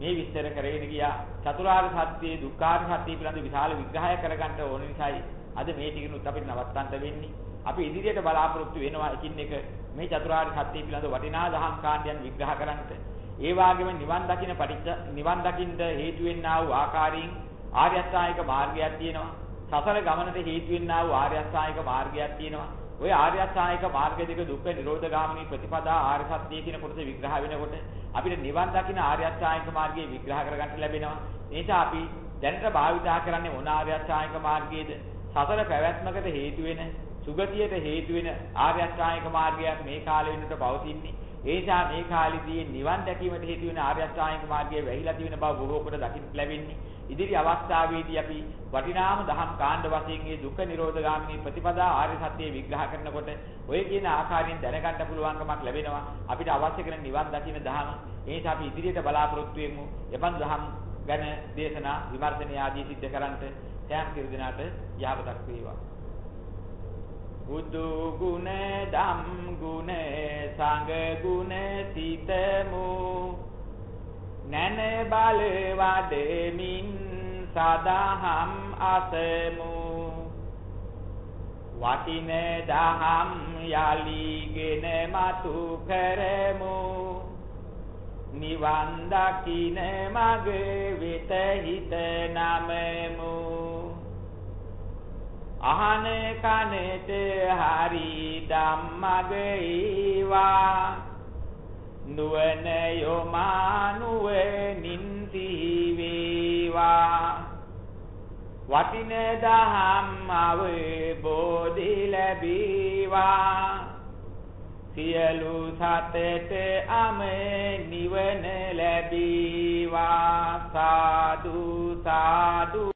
මේ විස්තර කරගෙන ගියා චතුරාර්ය සත්‍යයේ දුක්ඛාර්ය සත්‍ය පිළිබඳ විශාල විග්‍රහය කරගන්න ඕන නිසායි අද මේ ටිකනුත් අපිට නවත්තන්න වෙන්නේ. අපි ඉදිරියට බලාපොරොත්තු වෙනවා එකින් එක මේ චතුරාර්ය සත්‍ය පිළිබඳ වටිනා දහම් කාණ්ඩයන් විග්‍රහ කරන්නට. ඒ වගේම නිවන් දකින්න පටිච්ච නිවන් දකින්න හේතු වෙන්නා වූ ආකාරයෙන් ආර්ය අෂ්ටාංගික මාර්ගයක් තියෙනවා. සසල ගමනට හේතු වෙන්නා වූ ආර්ය අෂ්ටාංගික මාර්ගයක් තියෙනවා. ওই ආර්ය අෂ්ටාංගික මාර්ග දෙක දුක්ඛ නිරෝධ ගාමිනී ප්‍රතිපදා ආර්ය සත්‍ය කියන කොටස විග්‍රහ වෙනකොට අපිට නිවන් දකින්න ආර්ය අෂ්ටාංගික මාර්ගය විග්‍රහ කරගන්න ලැබෙනවා. ඒ නිසා අපි දැනට භාවිතා කරන්නේ මොන ආර්ය අෂ්ටාංගික මාර්ගයේද? සසල පැවැත්මකට හේතු වෙන සුගතියට හේතු වෙන ආර්ය අෂ්ටාංගික මාර්ගයක් මේ කාලෙ වෙනකොට පවතින්නේ. ඒ නිසා මේ කාලෙදී නිවන් දැකීමට හේතු වෙන ආර්ය අෂ්ටාංගික මාර්ගයේ වැහිලා තියෙන බව බොහෝ කොට දකින්න ලැබෙන්නේ. ඉදිරි අවස්ථාවේදී අපි වටිනාම දහම් කාණ්ඩ වශයෙන් මේ දුක්ඛ නිරෝධ ගාමිනී ප්‍රතිපදා ආර්ය සත්‍ය විග්‍රහ කරනකොට ඔය කියන ආකාරයෙන් දැනගන්න පුළුවන්කමක් ලැබෙනවා. අපිට අවශ්‍ය කරන නිවන් දකින්න දහම. ඒ නිසා අපි ඉදිරියට බලාපොරොත්තු වෙමු. එපන් දහම් ගැන දේශනා විමර්ශන ආදී සිද්ධ කරන්ට සෑම කිරි දිනාට යහපතක් වේවා. බුදු ගුණ ධම් ගුණ සංඝ ගුණ සිතමු. නැන බල වඩමින් සදහම් අසමු. වටින දහම් යලිගෙන මතු කරමු. නිවන් දකින මග වෙත හිත නමමු. අහන කනට හරි ධම්මග ඊවා නුවණ යොමානුවනින් සිහිවේවා වටින දහම් අවබෝධි ලැබීවා. සියලු සතට අම නිවන ලැබීවා. සාදු සාදු.